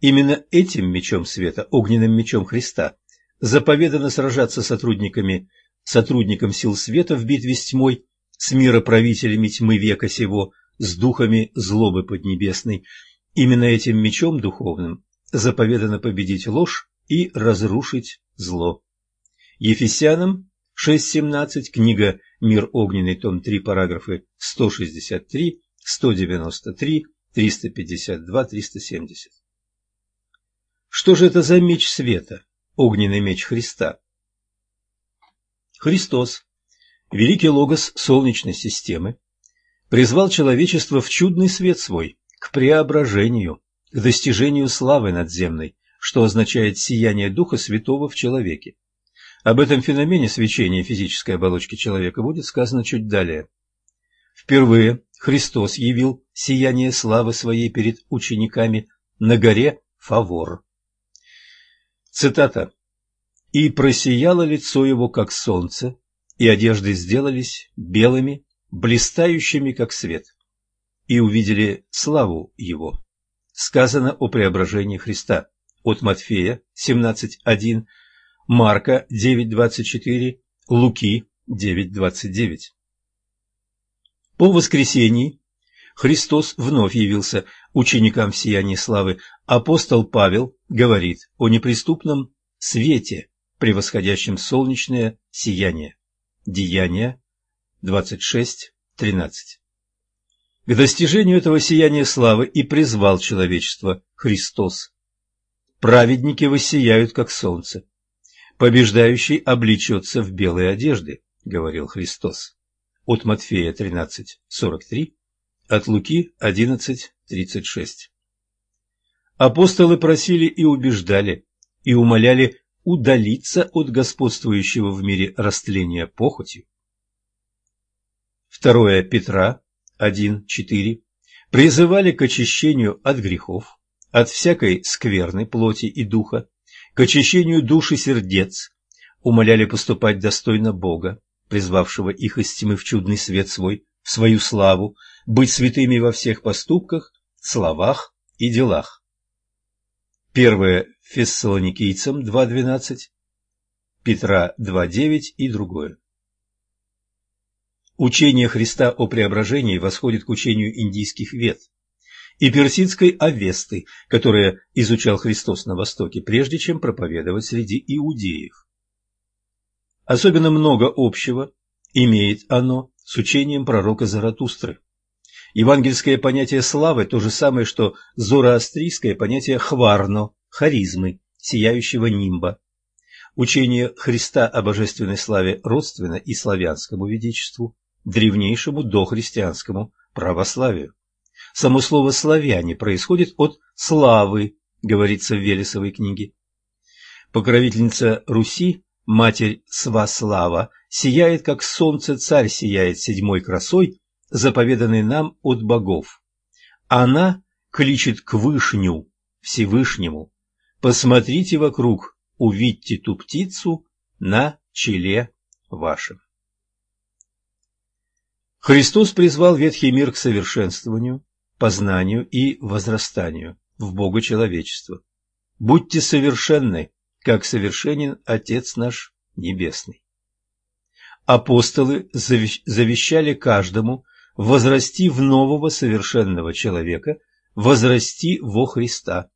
Speaker 2: Именно этим мечом света, огненным мечом Христа, заповедано сражаться сотрудниками, сотрудникам сил света в битве с тьмой, с мироправителями тьмы века сего, с духами злобы поднебесной. Именно этим мечом духовным заповедано победить ложь и разрушить зло. Ефесянам 6.17, книга «Мир огненный», том 3, параграфы 163, 193, 352, 370. Что же это за меч света, огненный меч Христа? Христос, великий логос Солнечной системы, призвал человечество в чудный свет свой, к преображению, к достижению славы надземной, что означает сияние Духа Святого в человеке. Об этом феномене свечения физической оболочки человека будет сказано чуть далее. Впервые Христос явил сияние славы своей перед учениками на горе Фавор. Цитата. «И просияло лицо его, как солнце, и одежды сделались белыми, блистающими, как свет, и увидели славу его». Сказано о преображении Христа от Матфея 17.1, Марка 9.24, Луки 9.29. По воскресении Христос вновь явился ученикам в сиянии славы. Апостол Павел говорит о неприступном свете, превосходящем солнечное сияние. Деяния 26.13. К достижению этого сияния славы и призвал человечество Христос праведники воссияют, как солнце. Побеждающий облечется в белые одежды, говорил Христос. От Матфея 13:43, от Луки 11:36. Апостолы просили и убеждали, и умоляли удалиться от господствующего в мире растления похотью. 2 Петра 1:4 призывали к очищению от грехов, от всякой скверной плоти и духа, к очищению души сердец, умоляли поступать достойно Бога, призвавшего их из тьмы в чудный свет свой, в свою славу, быть святыми во всех поступках, словах и делах. Первое Фессалоникийцам 2.12, Петра 2.9 и другое. Учение Христа о преображении восходит к учению индийских вет и персидской Авесты, которое изучал Христос на Востоке, прежде чем проповедовать среди иудеев. Особенно много общего имеет оно с учением пророка Заратустры. Евангельское понятие славы – то же самое, что зороастрийское понятие хварно, харизмы, сияющего нимба. Учение Христа о божественной славе родственно и славянскому ведичеству, древнейшему дохристианскому православию. Само слово «славяне» происходит от «славы», говорится в Велесовой книге. Покровительница Руси, матерь Сваслава, сияет, как солнце царь сияет седьмой красой, заповеданной нам от богов. Она кличет к Вышню, Всевышнему. Посмотрите вокруг, увидьте ту птицу на челе вашем. Христос призвал ветхий мир к совершенствованию, познанию и возрастанию в Бога человечества. Будьте совершенны, как совершенен Отец наш Небесный. Апостолы завещали каждому возрасти в нового совершенного человека, возрасти во Христа.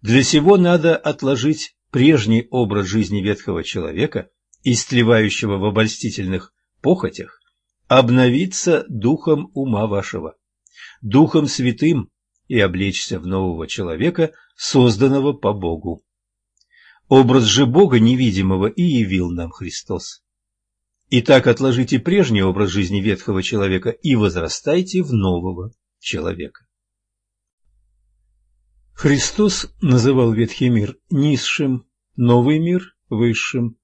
Speaker 2: Для сего надо отложить прежний образ жизни ветхого человека, истлевающего в обольстительных похотях, обновиться духом ума вашего, духом святым и облечься в нового человека, созданного по Богу. Образ же Бога невидимого и явил нам Христос. Итак, отложите прежний образ жизни ветхого человека и возрастайте в нового человека. Христос называл ветхий мир низшим, новый мир – высшим.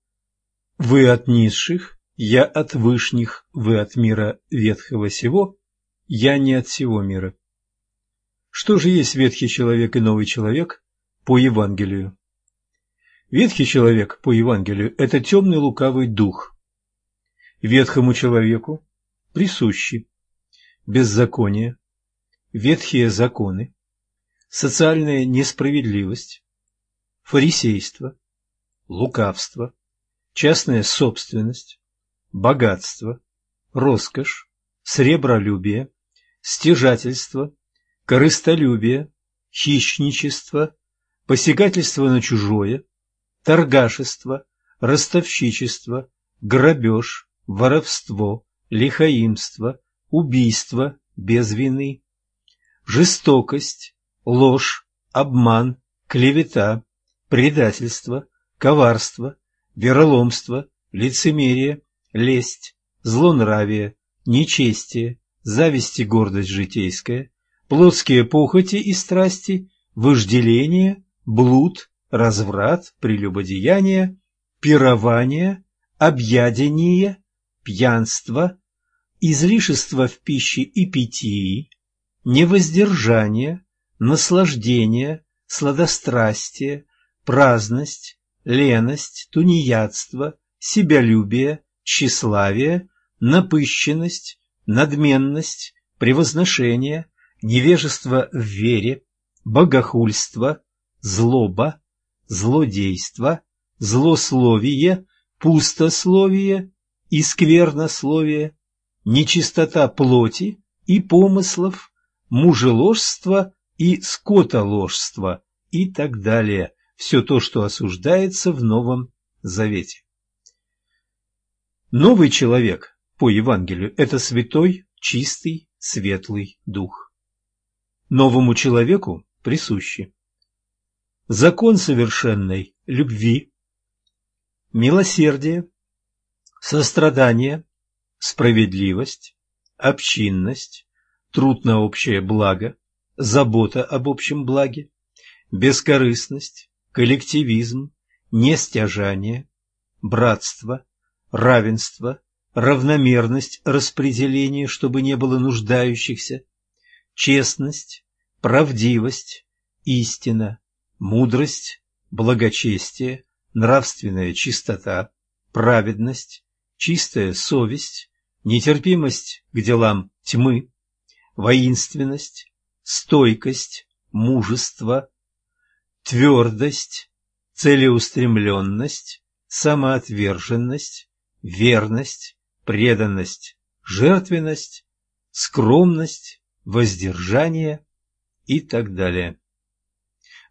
Speaker 2: Вы от низших, я от вышних, вы от мира ветхого сего, я не от всего мира. Что же есть ветхий человек и новый человек по Евангелию? Ветхий человек по Евангелию – это темный лукавый дух – ветхому человеку присущи беззаконие, ветхие законы, социальная несправедливость, фарисейство, лукавство, частная собственность, богатство, роскошь, сребролюбие, стяжательство, корыстолюбие, хищничество, посягательство на чужое, торгашество, ростовщичество, грабеж, воровство, лихаимство, убийство без вины, жестокость, ложь, обман, клевета, предательство, коварство, вероломство, лицемерие, лесть, злонравие, нечестие, зависть и гордость житейская, плотские похоти и страсти, вожделение, блуд, разврат, прелюбодеяние, пирование, объядение, пьянство, излишество в пище и питье, невоздержание, наслаждение, сладострастие, праздность, леность, тунеядство, себялюбие, тщеславие, напыщенность, надменность, превозношение, невежество в вере, богохульство, злоба, злодейство, злословие, пустословие, и сквернословие, нечистота плоти и помыслов, мужеложство и скотоложство и так далее. Все то, что осуждается в Новом Завете. Новый человек по Евангелию – это святой, чистый, светлый дух. Новому человеку присущи закон совершенной любви, милосердие, сострадание, справедливость, общинность, труд на общее благо, забота об общем благе, бескорыстность, коллективизм, нестяжание, братство, равенство, равномерность распределения, чтобы не было нуждающихся, честность, правдивость, истина, мудрость, благочестие, нравственная чистота, праведность, чистая совесть, нетерпимость к делам тьмы, воинственность, стойкость, мужество, твердость, целеустремленность, самоотверженность, верность, преданность, жертвенность, скромность, воздержание и так далее.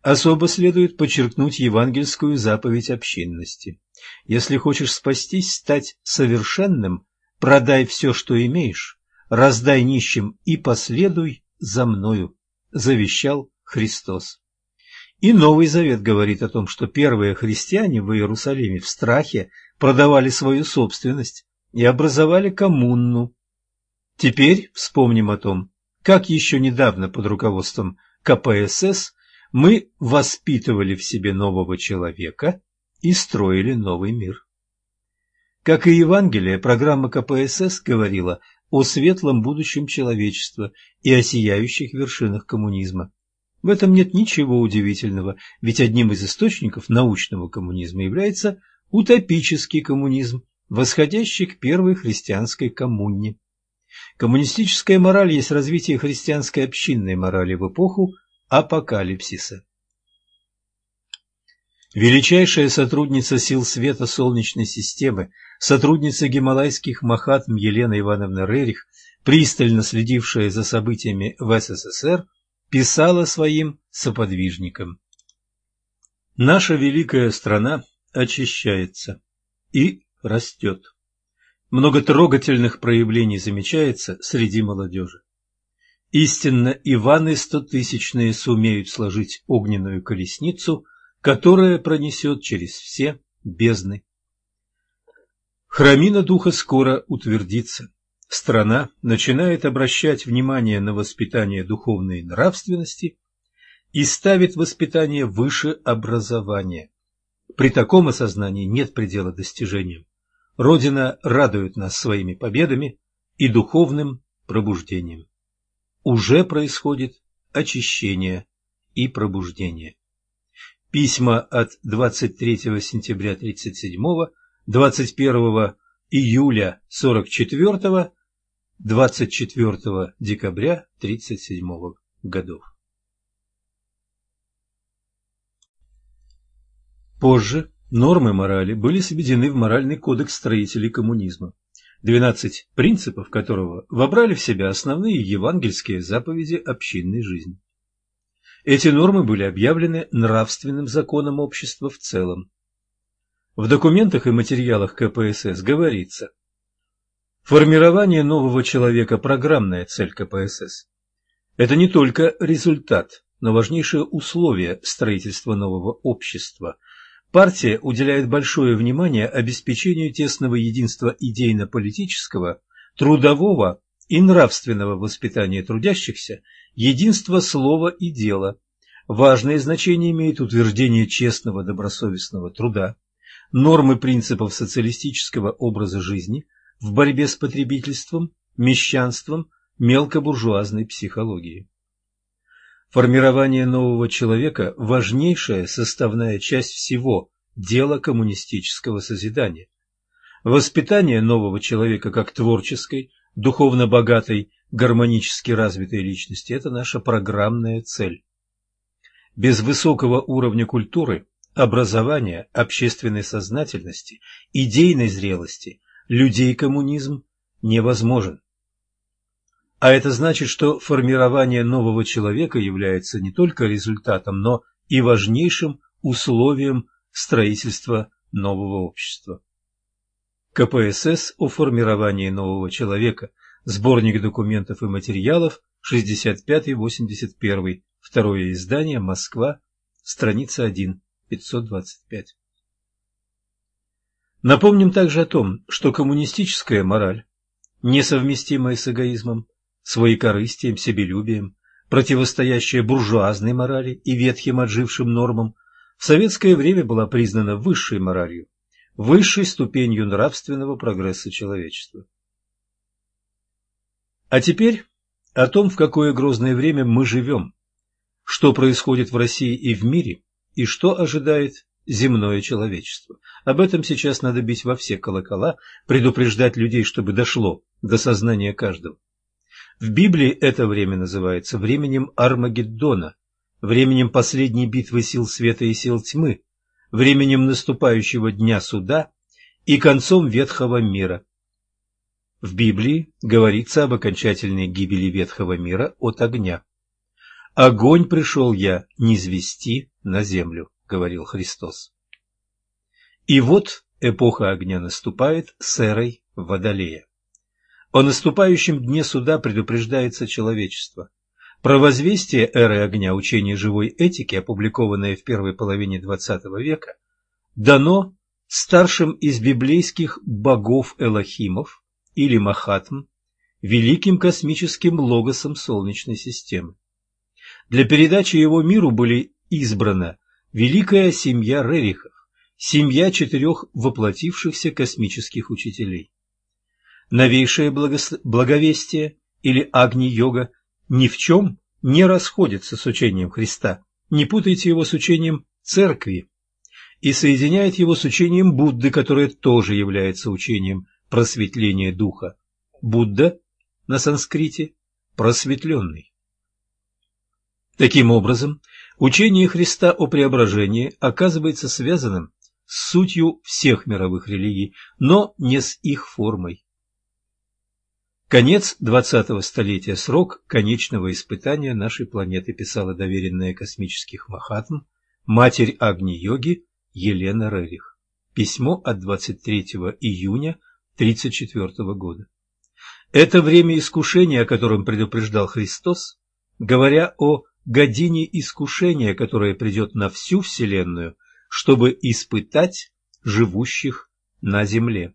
Speaker 2: Особо следует подчеркнуть евангельскую заповедь общинности. Если хочешь спастись, стать совершенным, продай все, что имеешь, раздай нищим и последуй за мною, завещал Христос. И Новый Завет говорит о том, что первые христиане в Иерусалиме в страхе продавали свою собственность и образовали коммуну. Теперь вспомним о том, как еще недавно под руководством КПСС мы воспитывали в себе нового человека и строили новый мир. Как и Евангелие, программа КПСС говорила о светлом будущем человечества и о сияющих вершинах коммунизма. В этом нет ничего удивительного, ведь одним из источников научного коммунизма является утопический коммунизм, восходящий к первой христианской коммуне. Коммунистическая мораль есть развитие христианской общинной морали в эпоху апокалипсиса. Величайшая сотрудница сил света Солнечной системы, сотрудница гималайских махатм Елена Ивановна Рерих, пристально следившая за событиями в СССР, писала своим соподвижникам. Наша великая страна очищается и растет. Много трогательных проявлений замечается среди молодежи. Истинно Иваны стотысячные сумеют сложить огненную колесницу, которая пронесет через все бездны. Храмина Духа скоро утвердится страна начинает обращать внимание на воспитание духовной нравственности и ставит воспитание выше образования. При таком осознании нет предела достижениям. Родина радует нас своими победами и духовным пробуждением. Уже происходит очищение и пробуждение. Письма от 23 сентября 1937, 21 июля 44 24 декабря 1937 годов. Позже нормы морали были сведены в моральный кодекс строителей коммунизма, 12 принципов которого вобрали в себя основные евангельские заповеди общинной жизни. Эти нормы были объявлены нравственным законом общества в целом. В документах и материалах КПСС говорится – Формирование нового человека – программная цель КПСС. Это не только результат, но важнейшее условие строительства нового общества. Партия уделяет большое внимание обеспечению тесного единства идейно-политического, трудового и нравственного воспитания трудящихся, единства слова и дела. Важное значение имеет утверждение честного добросовестного труда, нормы принципов социалистического образа жизни – в борьбе с потребительством, мещанством, мелкобуржуазной психологией. Формирование нового человека – важнейшая составная часть всего дела коммунистического созидания. Воспитание нового человека как творческой, духовно богатой, гармонически развитой личности – это наша программная цель. Без высокого уровня культуры, образования, общественной сознательности, идейной зрелости людей коммунизм невозможен. А это значит, что формирование нового человека является не только результатом, но и важнейшим условием строительства нового общества. КПСС о формировании нового человека. Сборник документов и материалов, 65-81, второе издание, Москва, страница 1, 525. Напомним также о том, что коммунистическая мораль, несовместимая с эгоизмом, своекорыстием, себелюбием, противостоящая буржуазной морали и ветхим отжившим нормам, в советское время была признана высшей моралью, высшей ступенью нравственного прогресса человечества. А теперь о том, в какое грозное время мы живем, что происходит в России и в мире, и что ожидает земное человечество. Об этом сейчас надо бить во все колокола, предупреждать людей, чтобы дошло до сознания каждого. В Библии это время называется временем Армагеддона, временем последней битвы сил света и сил тьмы, временем наступающего дня суда и концом ветхого мира. В Библии говорится об окончательной гибели ветхого мира от огня. «Огонь пришел я низвести на землю», — говорил Христос. И вот эпоха огня наступает с эрой Водолея. О наступающем дне суда предупреждается человечество. Про возвестие эры огня учение живой этики, опубликованное в первой половине XX века, дано старшим из библейских богов Элохимов или Махатм, великим космическим логосом Солнечной системы. Для передачи его миру были избрана великая семья Рерихов, семья четырех воплотившихся космических учителей. Новейшее благовестие или Агни-йога ни в чем не расходится с учением Христа, не путайте его с учением Церкви, и соединяет его с учением Будды, которое тоже является учением просветления духа. Будда на санскрите – просветленный. Таким образом, учение Христа о преображении оказывается связанным с сутью всех мировых религий, но не с их формой. Конец двадцатого столетия – срок конечного испытания нашей планеты, писала доверенная космических Махатм, матерь Агни-йоги Елена Рерих. Письмо от 23 июня 1934 года. Это время искушения, о котором предупреждал Христос, говоря о године искушения, которое придет на всю Вселенную, чтобы испытать живущих на земле.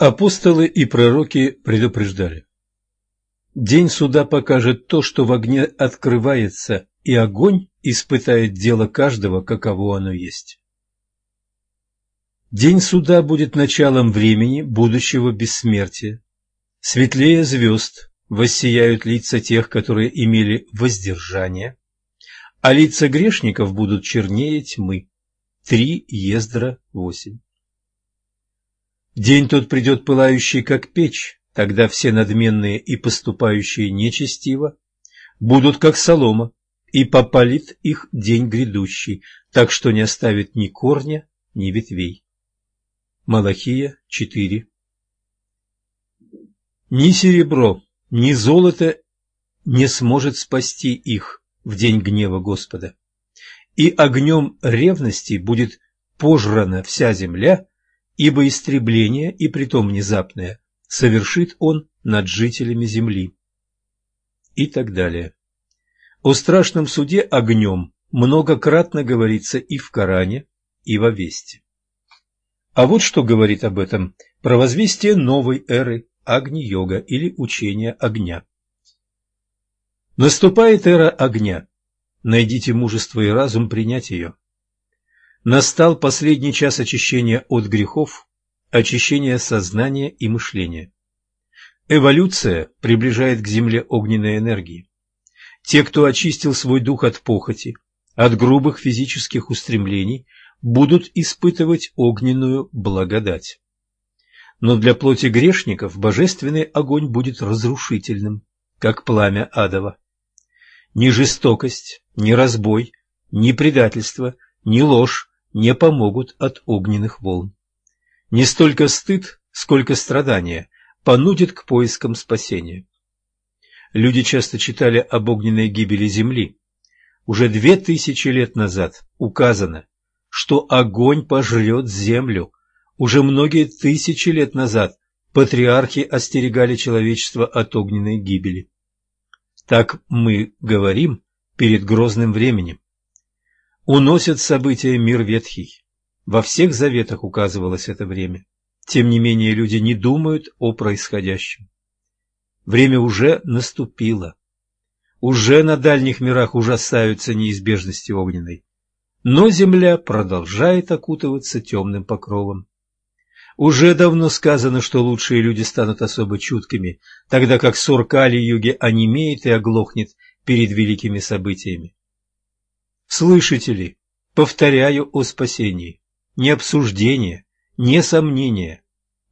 Speaker 2: Апостолы и пророки предупреждали. День суда покажет то, что в огне открывается, и огонь испытает дело каждого, каково оно есть. День суда будет началом времени будущего бессмертия. Светлее звезд воссияют лица тех, которые имели воздержание, а лица грешников будут чернее тьмы. 3 Ездра 8 День тот придет пылающий, как печь, тогда все надменные и поступающие нечестиво будут, как солома, и попалит их день грядущий, так что не оставит ни корня, ни ветвей. Малахия 4 Ни серебро, ни золото не сможет спасти их в день гнева Господа, и огнем ревности будет пожрана вся земля, ибо истребление, и притом внезапное, совершит он над жителями земли. И так далее. О страшном суде огнем многократно говорится и в Коране, и во Весте. А вот что говорит об этом провозвестие новой эры Агни-йога или учения огня. Наступает эра огня. Найдите мужество и разум принять ее. Настал последний час очищения от грехов, очищения сознания и мышления. Эволюция приближает к Земле огненной энергии. Те, кто очистил свой дух от похоти, от грубых физических устремлений, будут испытывать огненную благодать. Но для плоти грешников божественный огонь будет разрушительным, как пламя адово. Ни жестокость, ни разбой, ни предательство, ни ложь не помогут от огненных волн. Не столько стыд, сколько страдания понудит к поискам спасения. Люди часто читали об огненной гибели Земли. Уже две тысячи лет назад указано, что огонь пожрет землю. Уже многие тысячи лет назад патриархи остерегали человечество от огненной гибели. Так мы говорим перед грозным временем уносят события мир ветхий. Во всех заветах указывалось это время. Тем не менее, люди не думают о происходящем. Время уже наступило. Уже на дальних мирах ужасаются неизбежности огненной. Но земля продолжает окутываться темным покровом. Уже давно сказано, что лучшие люди станут особо чуткими, тогда как сор Кали-юги онемеет и оглохнет перед великими событиями. Слышите ли, повторяю о спасении. Не обсуждение, не сомнение,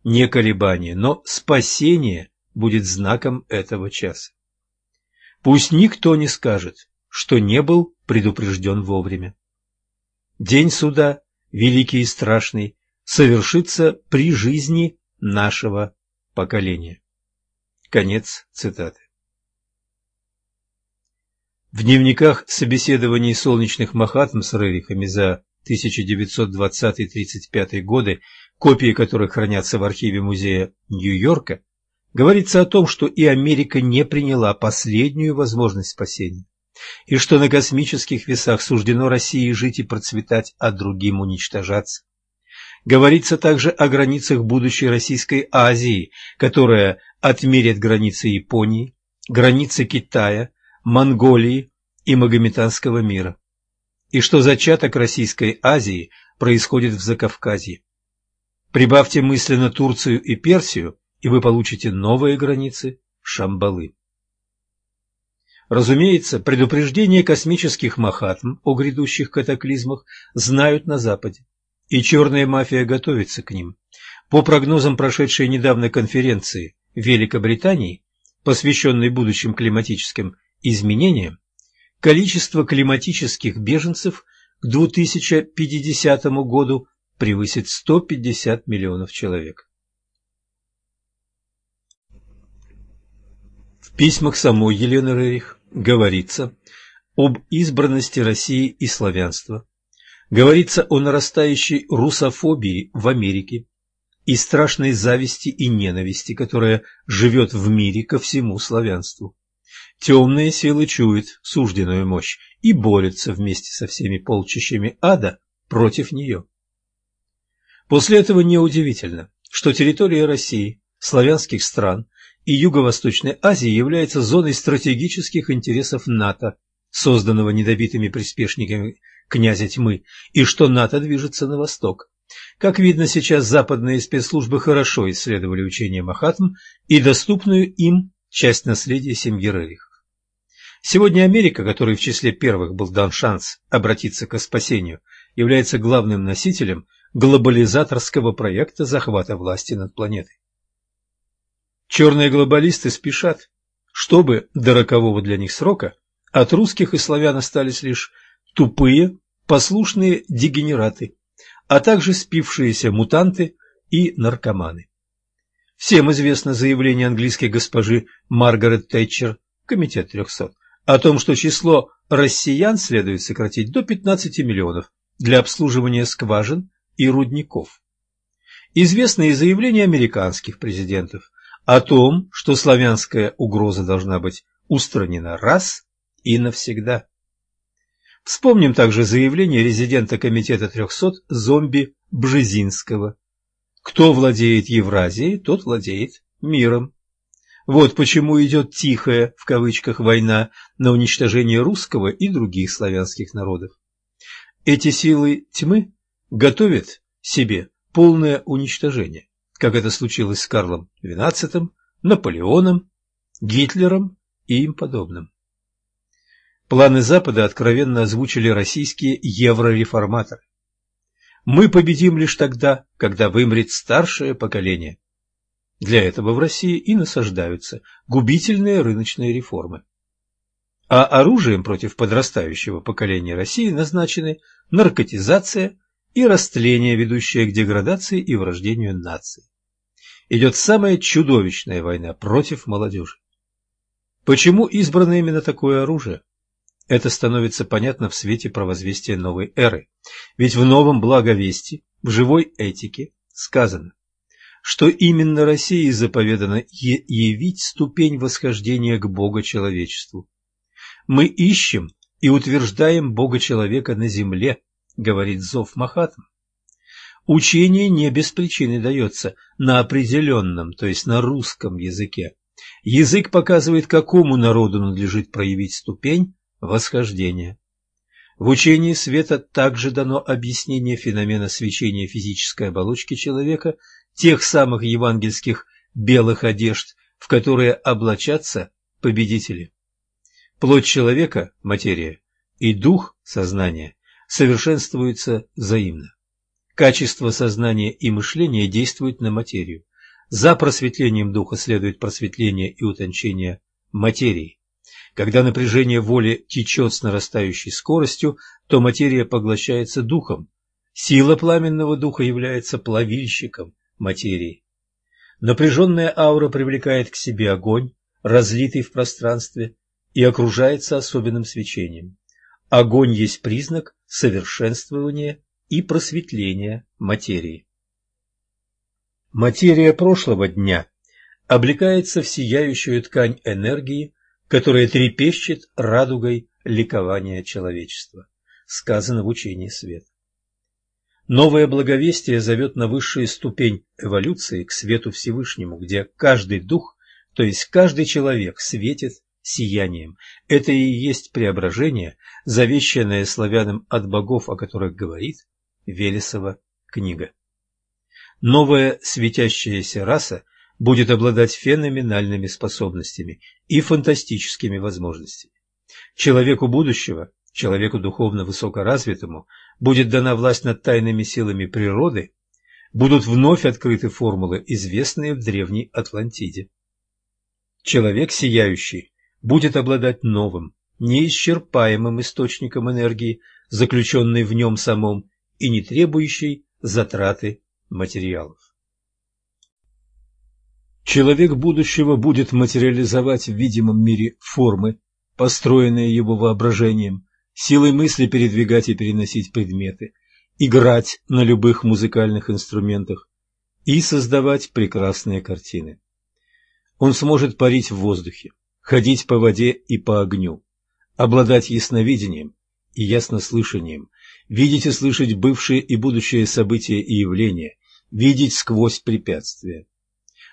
Speaker 2: не колебание, но спасение будет знаком этого часа. Пусть никто не скажет, что не был предупрежден вовремя. День суда великий и страшный, совершится при жизни нашего поколения. Конец цитаты. В дневниках собеседований солнечных Махатм с Рерихами за 1920-35 годы, копии которых хранятся в архиве музея Нью-Йорка, говорится о том, что и Америка не приняла последнюю возможность спасения, и что на космических весах суждено России жить и процветать, а другим уничтожаться. Говорится также о границах будущей Российской Азии, которая отмерит границы Японии, границы Китая, Монголии и Магометанского мира, и что зачаток Российской Азии происходит в Закавказье. Прибавьте мысленно Турцию и Персию, и вы получите новые границы Шамбалы. Разумеется, предупреждения космических махатм о грядущих катаклизмах знают на Западе, и черная мафия готовится к ним. По прогнозам прошедшей недавно конференции Великобритании, посвященной будущим климатическим изменениям, количество климатических беженцев к 2050 году превысит 150 миллионов человек. В письмах самой Елены Рерих говорится об избранности России и славянства, говорится о нарастающей русофобии в Америке и страшной зависти и ненависти, которая живет в мире ко всему славянству. Темные силы чуют сужденную мощь и борются вместе со всеми полчищами ада против нее. После этого неудивительно, что территория России, славянских стран и Юго-Восточной Азии является зоной стратегических интересов НАТО, созданного недобитыми приспешниками князя тьмы, и что НАТО движется на восток. Как видно, сейчас западные спецслужбы хорошо исследовали учение Махатм и доступную им часть наследия семьи. Сегодня Америка, которой в числе первых был дан шанс обратиться к спасению, является главным носителем глобализаторского проекта захвата власти над планетой. Черные глобалисты спешат, чтобы до рокового для них срока от русских и славян остались лишь тупые, послушные дегенераты, а также спившиеся мутанты и наркоманы. Всем известно заявление английской госпожи Маргарет Тэтчер, Комитет 300, о том, что число россиян следует сократить до 15 миллионов для обслуживания скважин и рудников. Известны и заявления американских президентов о том, что славянская угроза должна быть устранена раз и навсегда. Вспомним также заявление резидента Комитета 300 зомби Бжезинского. Кто владеет Евразией, тот владеет миром. Вот почему идет «тихая» в кавычках война на уничтожение русского и других славянских народов. Эти силы тьмы готовят себе полное уничтожение, как это случилось с Карлом XII, Наполеоном, Гитлером и им подобным. Планы Запада откровенно озвучили российские еврореформаторы. Мы победим лишь тогда, когда вымрет старшее поколение, для этого в России и насаждаются губительные рыночные реформы. А оружием против подрастающего поколения России назначены наркотизация и растление, ведущее к деградации и врождению нации. Идет самая чудовищная война против молодежи. Почему избрано именно такое оружие? Это становится понятно в свете провозвестия новой эры. Ведь в новом благовестии, в живой этике сказано что именно России заповедано явить ступень восхождения к Бога-человечеству. Мы ищем и утверждаем Бога-человека на земле, говорит Зов Махатм. Учение не без причины дается на определенном, то есть на русском языке. Язык показывает, какому народу надлежит проявить ступень восхождения. В учении света также дано объяснение феномена свечения физической оболочки человека – тех самых евангельских белых одежд, в которые облачатся победители. Плоть человека, материя, и дух, сознание, совершенствуются взаимно. Качество сознания и мышления действуют на материю. За просветлением духа следует просветление и утончение материи. Когда напряжение воли течет с нарастающей скоростью, то материя поглощается духом, Сила пламенного духа является плавильщиком материи. Напряженная аура привлекает к себе огонь, разлитый в пространстве, и окружается особенным свечением. Огонь есть признак совершенствования и просветления материи. Материя прошлого дня облекается в сияющую ткань энергии, которая трепещет радугой ликования человечества, сказано в учении свет. Новое благовестие зовет на высшую ступень эволюции к свету Всевышнему, где каждый дух, то есть каждый человек, светит сиянием. Это и есть преображение, завещанное славянам от богов, о которых говорит Велесова книга. Новая светящаяся раса будет обладать феноменальными способностями и фантастическими возможностями. Человеку будущего, человеку духовно высокоразвитому, будет дана власть над тайными силами природы, будут вновь открыты формулы, известные в древней Атлантиде. Человек сияющий будет обладать новым, неисчерпаемым источником энергии, заключенной в нем самом и не требующей затраты материалов. Человек будущего будет материализовать в видимом мире формы, построенные его воображением, силой мысли передвигать и переносить предметы, играть на любых музыкальных инструментах и создавать прекрасные картины. Он сможет парить в воздухе, ходить по воде и по огню, обладать ясновидением и яснослышанием, видеть и слышать бывшие и будущие события и явления, видеть сквозь препятствия.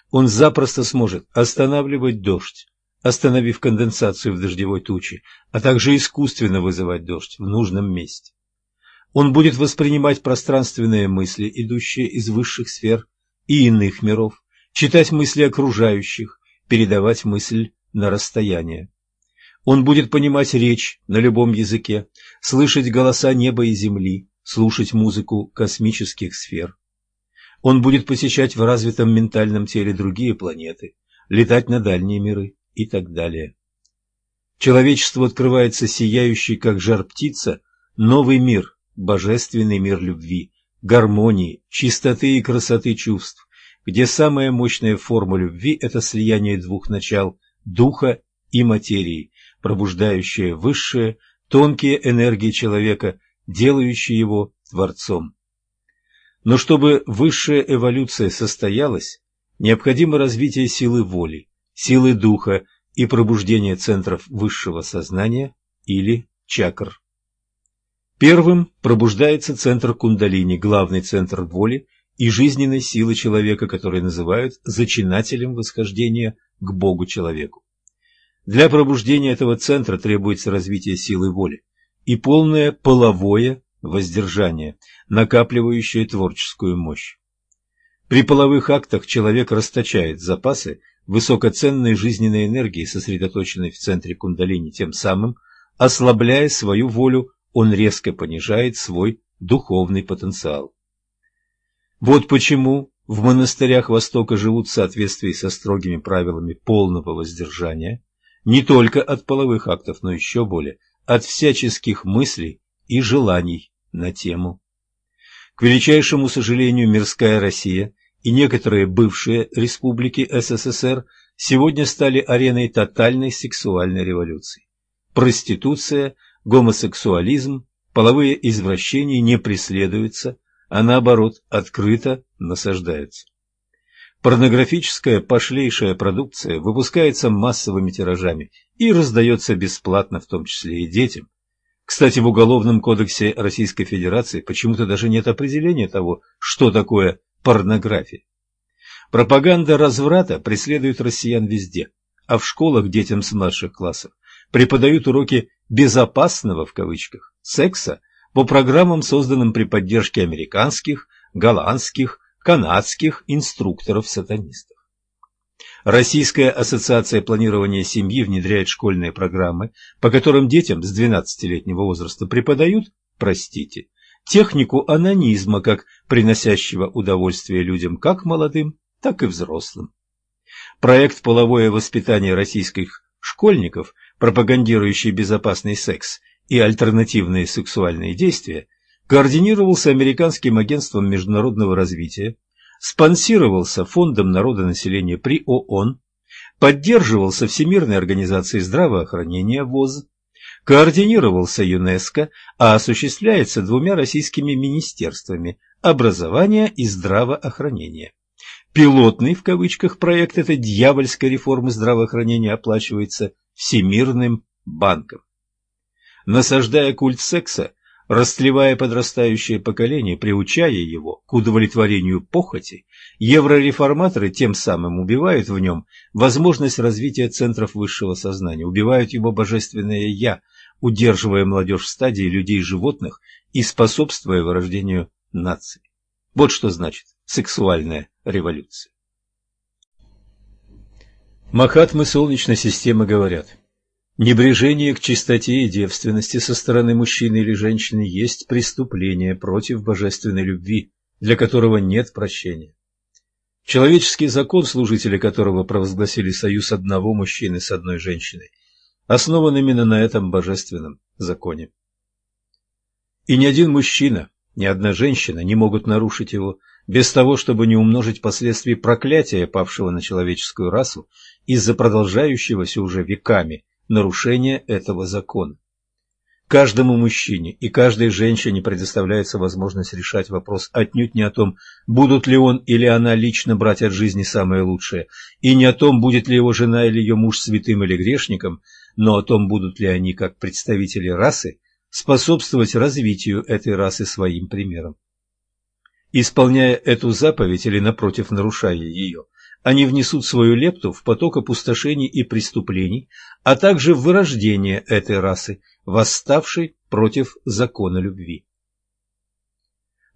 Speaker 2: Он запросто сможет останавливать дождь, остановив конденсацию в дождевой туче, а также искусственно вызывать дождь в нужном месте. Он будет воспринимать пространственные мысли, идущие из высших сфер и иных миров, читать мысли окружающих, передавать мысль на расстояние. Он будет понимать речь на любом языке, слышать голоса неба и земли, слушать музыку космических сфер. Он будет посещать в развитом ментальном теле другие планеты, летать на дальние миры, и так далее. Человечеству открывается сияющий, как жар птица, новый мир, божественный мир любви, гармонии, чистоты и красоты чувств, где самая мощная форма любви – это слияние двух начал – духа и материи, пробуждающее высшие, тонкие энергии человека, делающие его творцом. Но чтобы высшая эволюция состоялась, необходимо развитие силы воли, силы духа и пробуждение центров высшего сознания или чакр. Первым пробуждается центр кундалини, главный центр воли и жизненной силы человека, который называют зачинателем восхождения к Богу-человеку. Для пробуждения этого центра требуется развитие силы воли и полное половое воздержание, накапливающее творческую мощь. При половых актах человек расточает запасы высокоценной жизненной энергии, сосредоточенной в центре кундалини, тем самым, ослабляя свою волю, он резко понижает свой духовный потенциал. Вот почему в монастырях Востока живут в соответствии со строгими правилами полного воздержания, не только от половых актов, но еще более от всяческих мыслей и желаний на тему. К величайшему сожалению, мирская Россия – и некоторые бывшие республики СССР сегодня стали ареной тотальной сексуальной революции. Проституция, гомосексуализм, половые извращения не преследуются, а наоборот открыто насаждаются. Порнографическая пошлейшая продукция выпускается массовыми тиражами и раздается бесплатно, в том числе и детям. Кстати, в Уголовном кодексе Российской Федерации почему-то даже нет определения того, что такое порнографии. Пропаганда разврата преследует россиян везде, а в школах детям с младших классов преподают уроки «безопасного» в кавычках секса по программам, созданным при поддержке американских, голландских, канадских инструкторов-сатанистов. Российская ассоциация планирования семьи внедряет школьные программы, по которым детям с 12-летнего возраста преподают, простите, технику анонизма как приносящего удовольствие людям как молодым, так и взрослым. Проект «Половое воспитание российских школьников», пропагандирующий безопасный секс и альтернативные сексуальные действия, координировался Американским агентством международного развития, спонсировался Фондом народонаселения при ООН, поддерживался Всемирной организацией здравоохранения ВОЗ, координировался ЮНЕСКО, а осуществляется двумя российскими министерствами – образования и здравоохранения. Пилотный, в кавычках, проект этой дьявольской реформы здравоохранения оплачивается Всемирным банком. Насаждая культ секса, растлевая подрастающее поколение, приучая его к удовлетворению похоти, еврореформаторы тем самым убивают в нем возможность развития центров высшего сознания, убивают его божественное «я», удерживая молодежь в стадии людей-животных и способствуя вырождению наций. Вот что значит сексуальная революция. Махатмы Солнечной системы говорят, небрежение к чистоте и девственности со стороны мужчины или женщины есть преступление против божественной любви, для которого нет прощения. Человеческий закон, служители которого провозгласили союз одного мужчины с одной женщиной, основан именно на этом божественном законе. И ни один мужчина, ни одна женщина не могут нарушить его без того, чтобы не умножить последствия проклятия, павшего на человеческую расу из-за продолжающегося уже веками нарушения этого закона. Каждому мужчине и каждой женщине предоставляется возможность решать вопрос отнюдь не о том, будут ли он или она лично брать от жизни самое лучшее, и не о том, будет ли его жена или ее муж святым или грешником, но о том, будут ли они, как представители расы, способствовать развитию этой расы своим примером. Исполняя эту заповедь или, напротив, нарушая ее, они внесут свою лепту в поток опустошений и преступлений, а также в вырождение этой расы, восставшей против закона любви.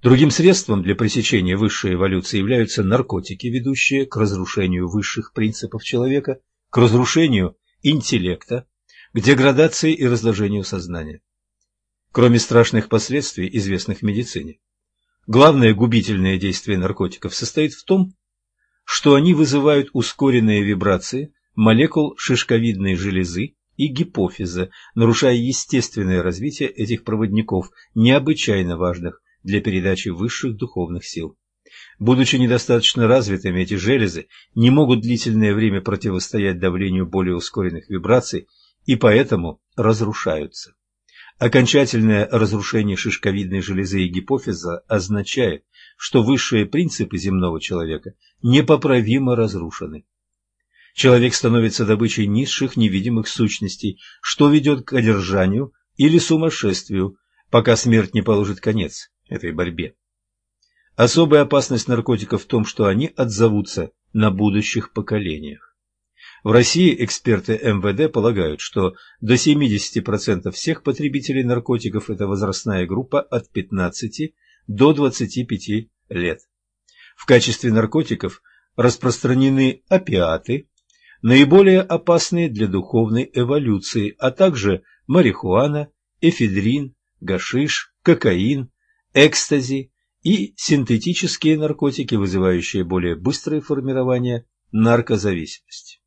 Speaker 2: Другим средством для пресечения высшей эволюции являются наркотики, ведущие к разрушению высших принципов человека, к разрушению интеллекта, к деградации и разложению сознания. Кроме страшных последствий, известных в медицине, Главное губительное действие наркотиков состоит в том, что они вызывают ускоренные вибрации молекул шишковидной железы и гипофиза, нарушая естественное развитие этих проводников, необычайно важных для передачи высших духовных сил. Будучи недостаточно развитыми, эти железы не могут длительное время противостоять давлению более ускоренных вибраций и поэтому разрушаются. Окончательное разрушение шишковидной железы и гипофиза означает, что высшие принципы земного человека непоправимо разрушены. Человек становится добычей низших невидимых сущностей, что ведет к одержанию или сумасшествию, пока смерть не положит конец этой борьбе. Особая опасность наркотиков в том, что они отзовутся на будущих поколениях. В России эксперты МВД полагают, что до 70% всех потребителей наркотиков – это возрастная группа от 15 до 25 лет. В качестве наркотиков распространены опиаты, наиболее опасные для духовной эволюции, а также марихуана, эфедрин, гашиш, кокаин, экстази и синтетические наркотики, вызывающие более быстрое формирование наркозависимости.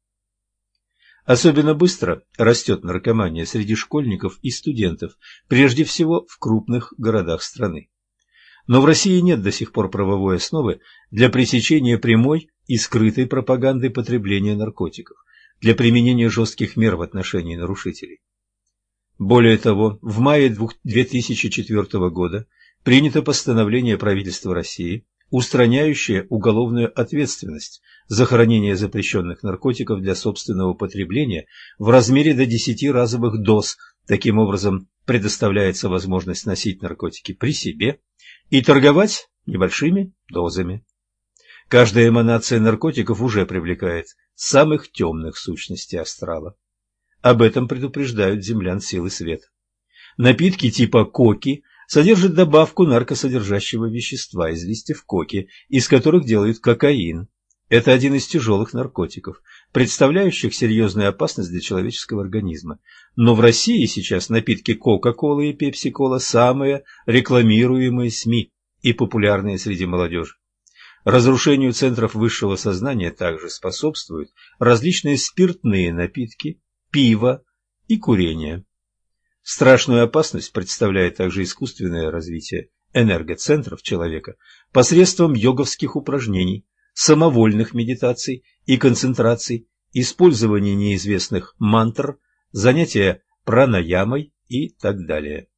Speaker 2: Особенно быстро растет наркомания среди школьников и студентов, прежде всего в крупных городах страны. Но в России нет до сих пор правовой основы для пресечения прямой и скрытой пропаганды потребления наркотиков, для применения жестких мер в отношении нарушителей. Более того, в мае 2004 года принято постановление правительства России, устраняющее уголовную ответственность за хранение запрещенных наркотиков для собственного потребления в размере до 10 разовых доз. Таким образом, предоставляется возможность носить наркотики при себе и торговать небольшими дозами. Каждая эманация наркотиков уже привлекает самых темных сущностей астрала. Об этом предупреждают землян силы света. Напитки типа коки содержат добавку наркосодержащего вещества из листьев коки, из которых делают кокаин, это один из тяжелых наркотиков, представляющих серьезную опасность для человеческого организма. Но в России сейчас напитки Кока-Кола и Пепси-Кола самые рекламируемые СМИ и популярные среди молодежи. Разрушению центров высшего сознания также способствуют различные спиртные напитки, пиво и курение. Страшную опасность представляет также искусственное развитие энергоцентров человека посредством йоговских упражнений, самовольных медитаций и концентраций, использования неизвестных мантр, занятия пранаямой и так далее.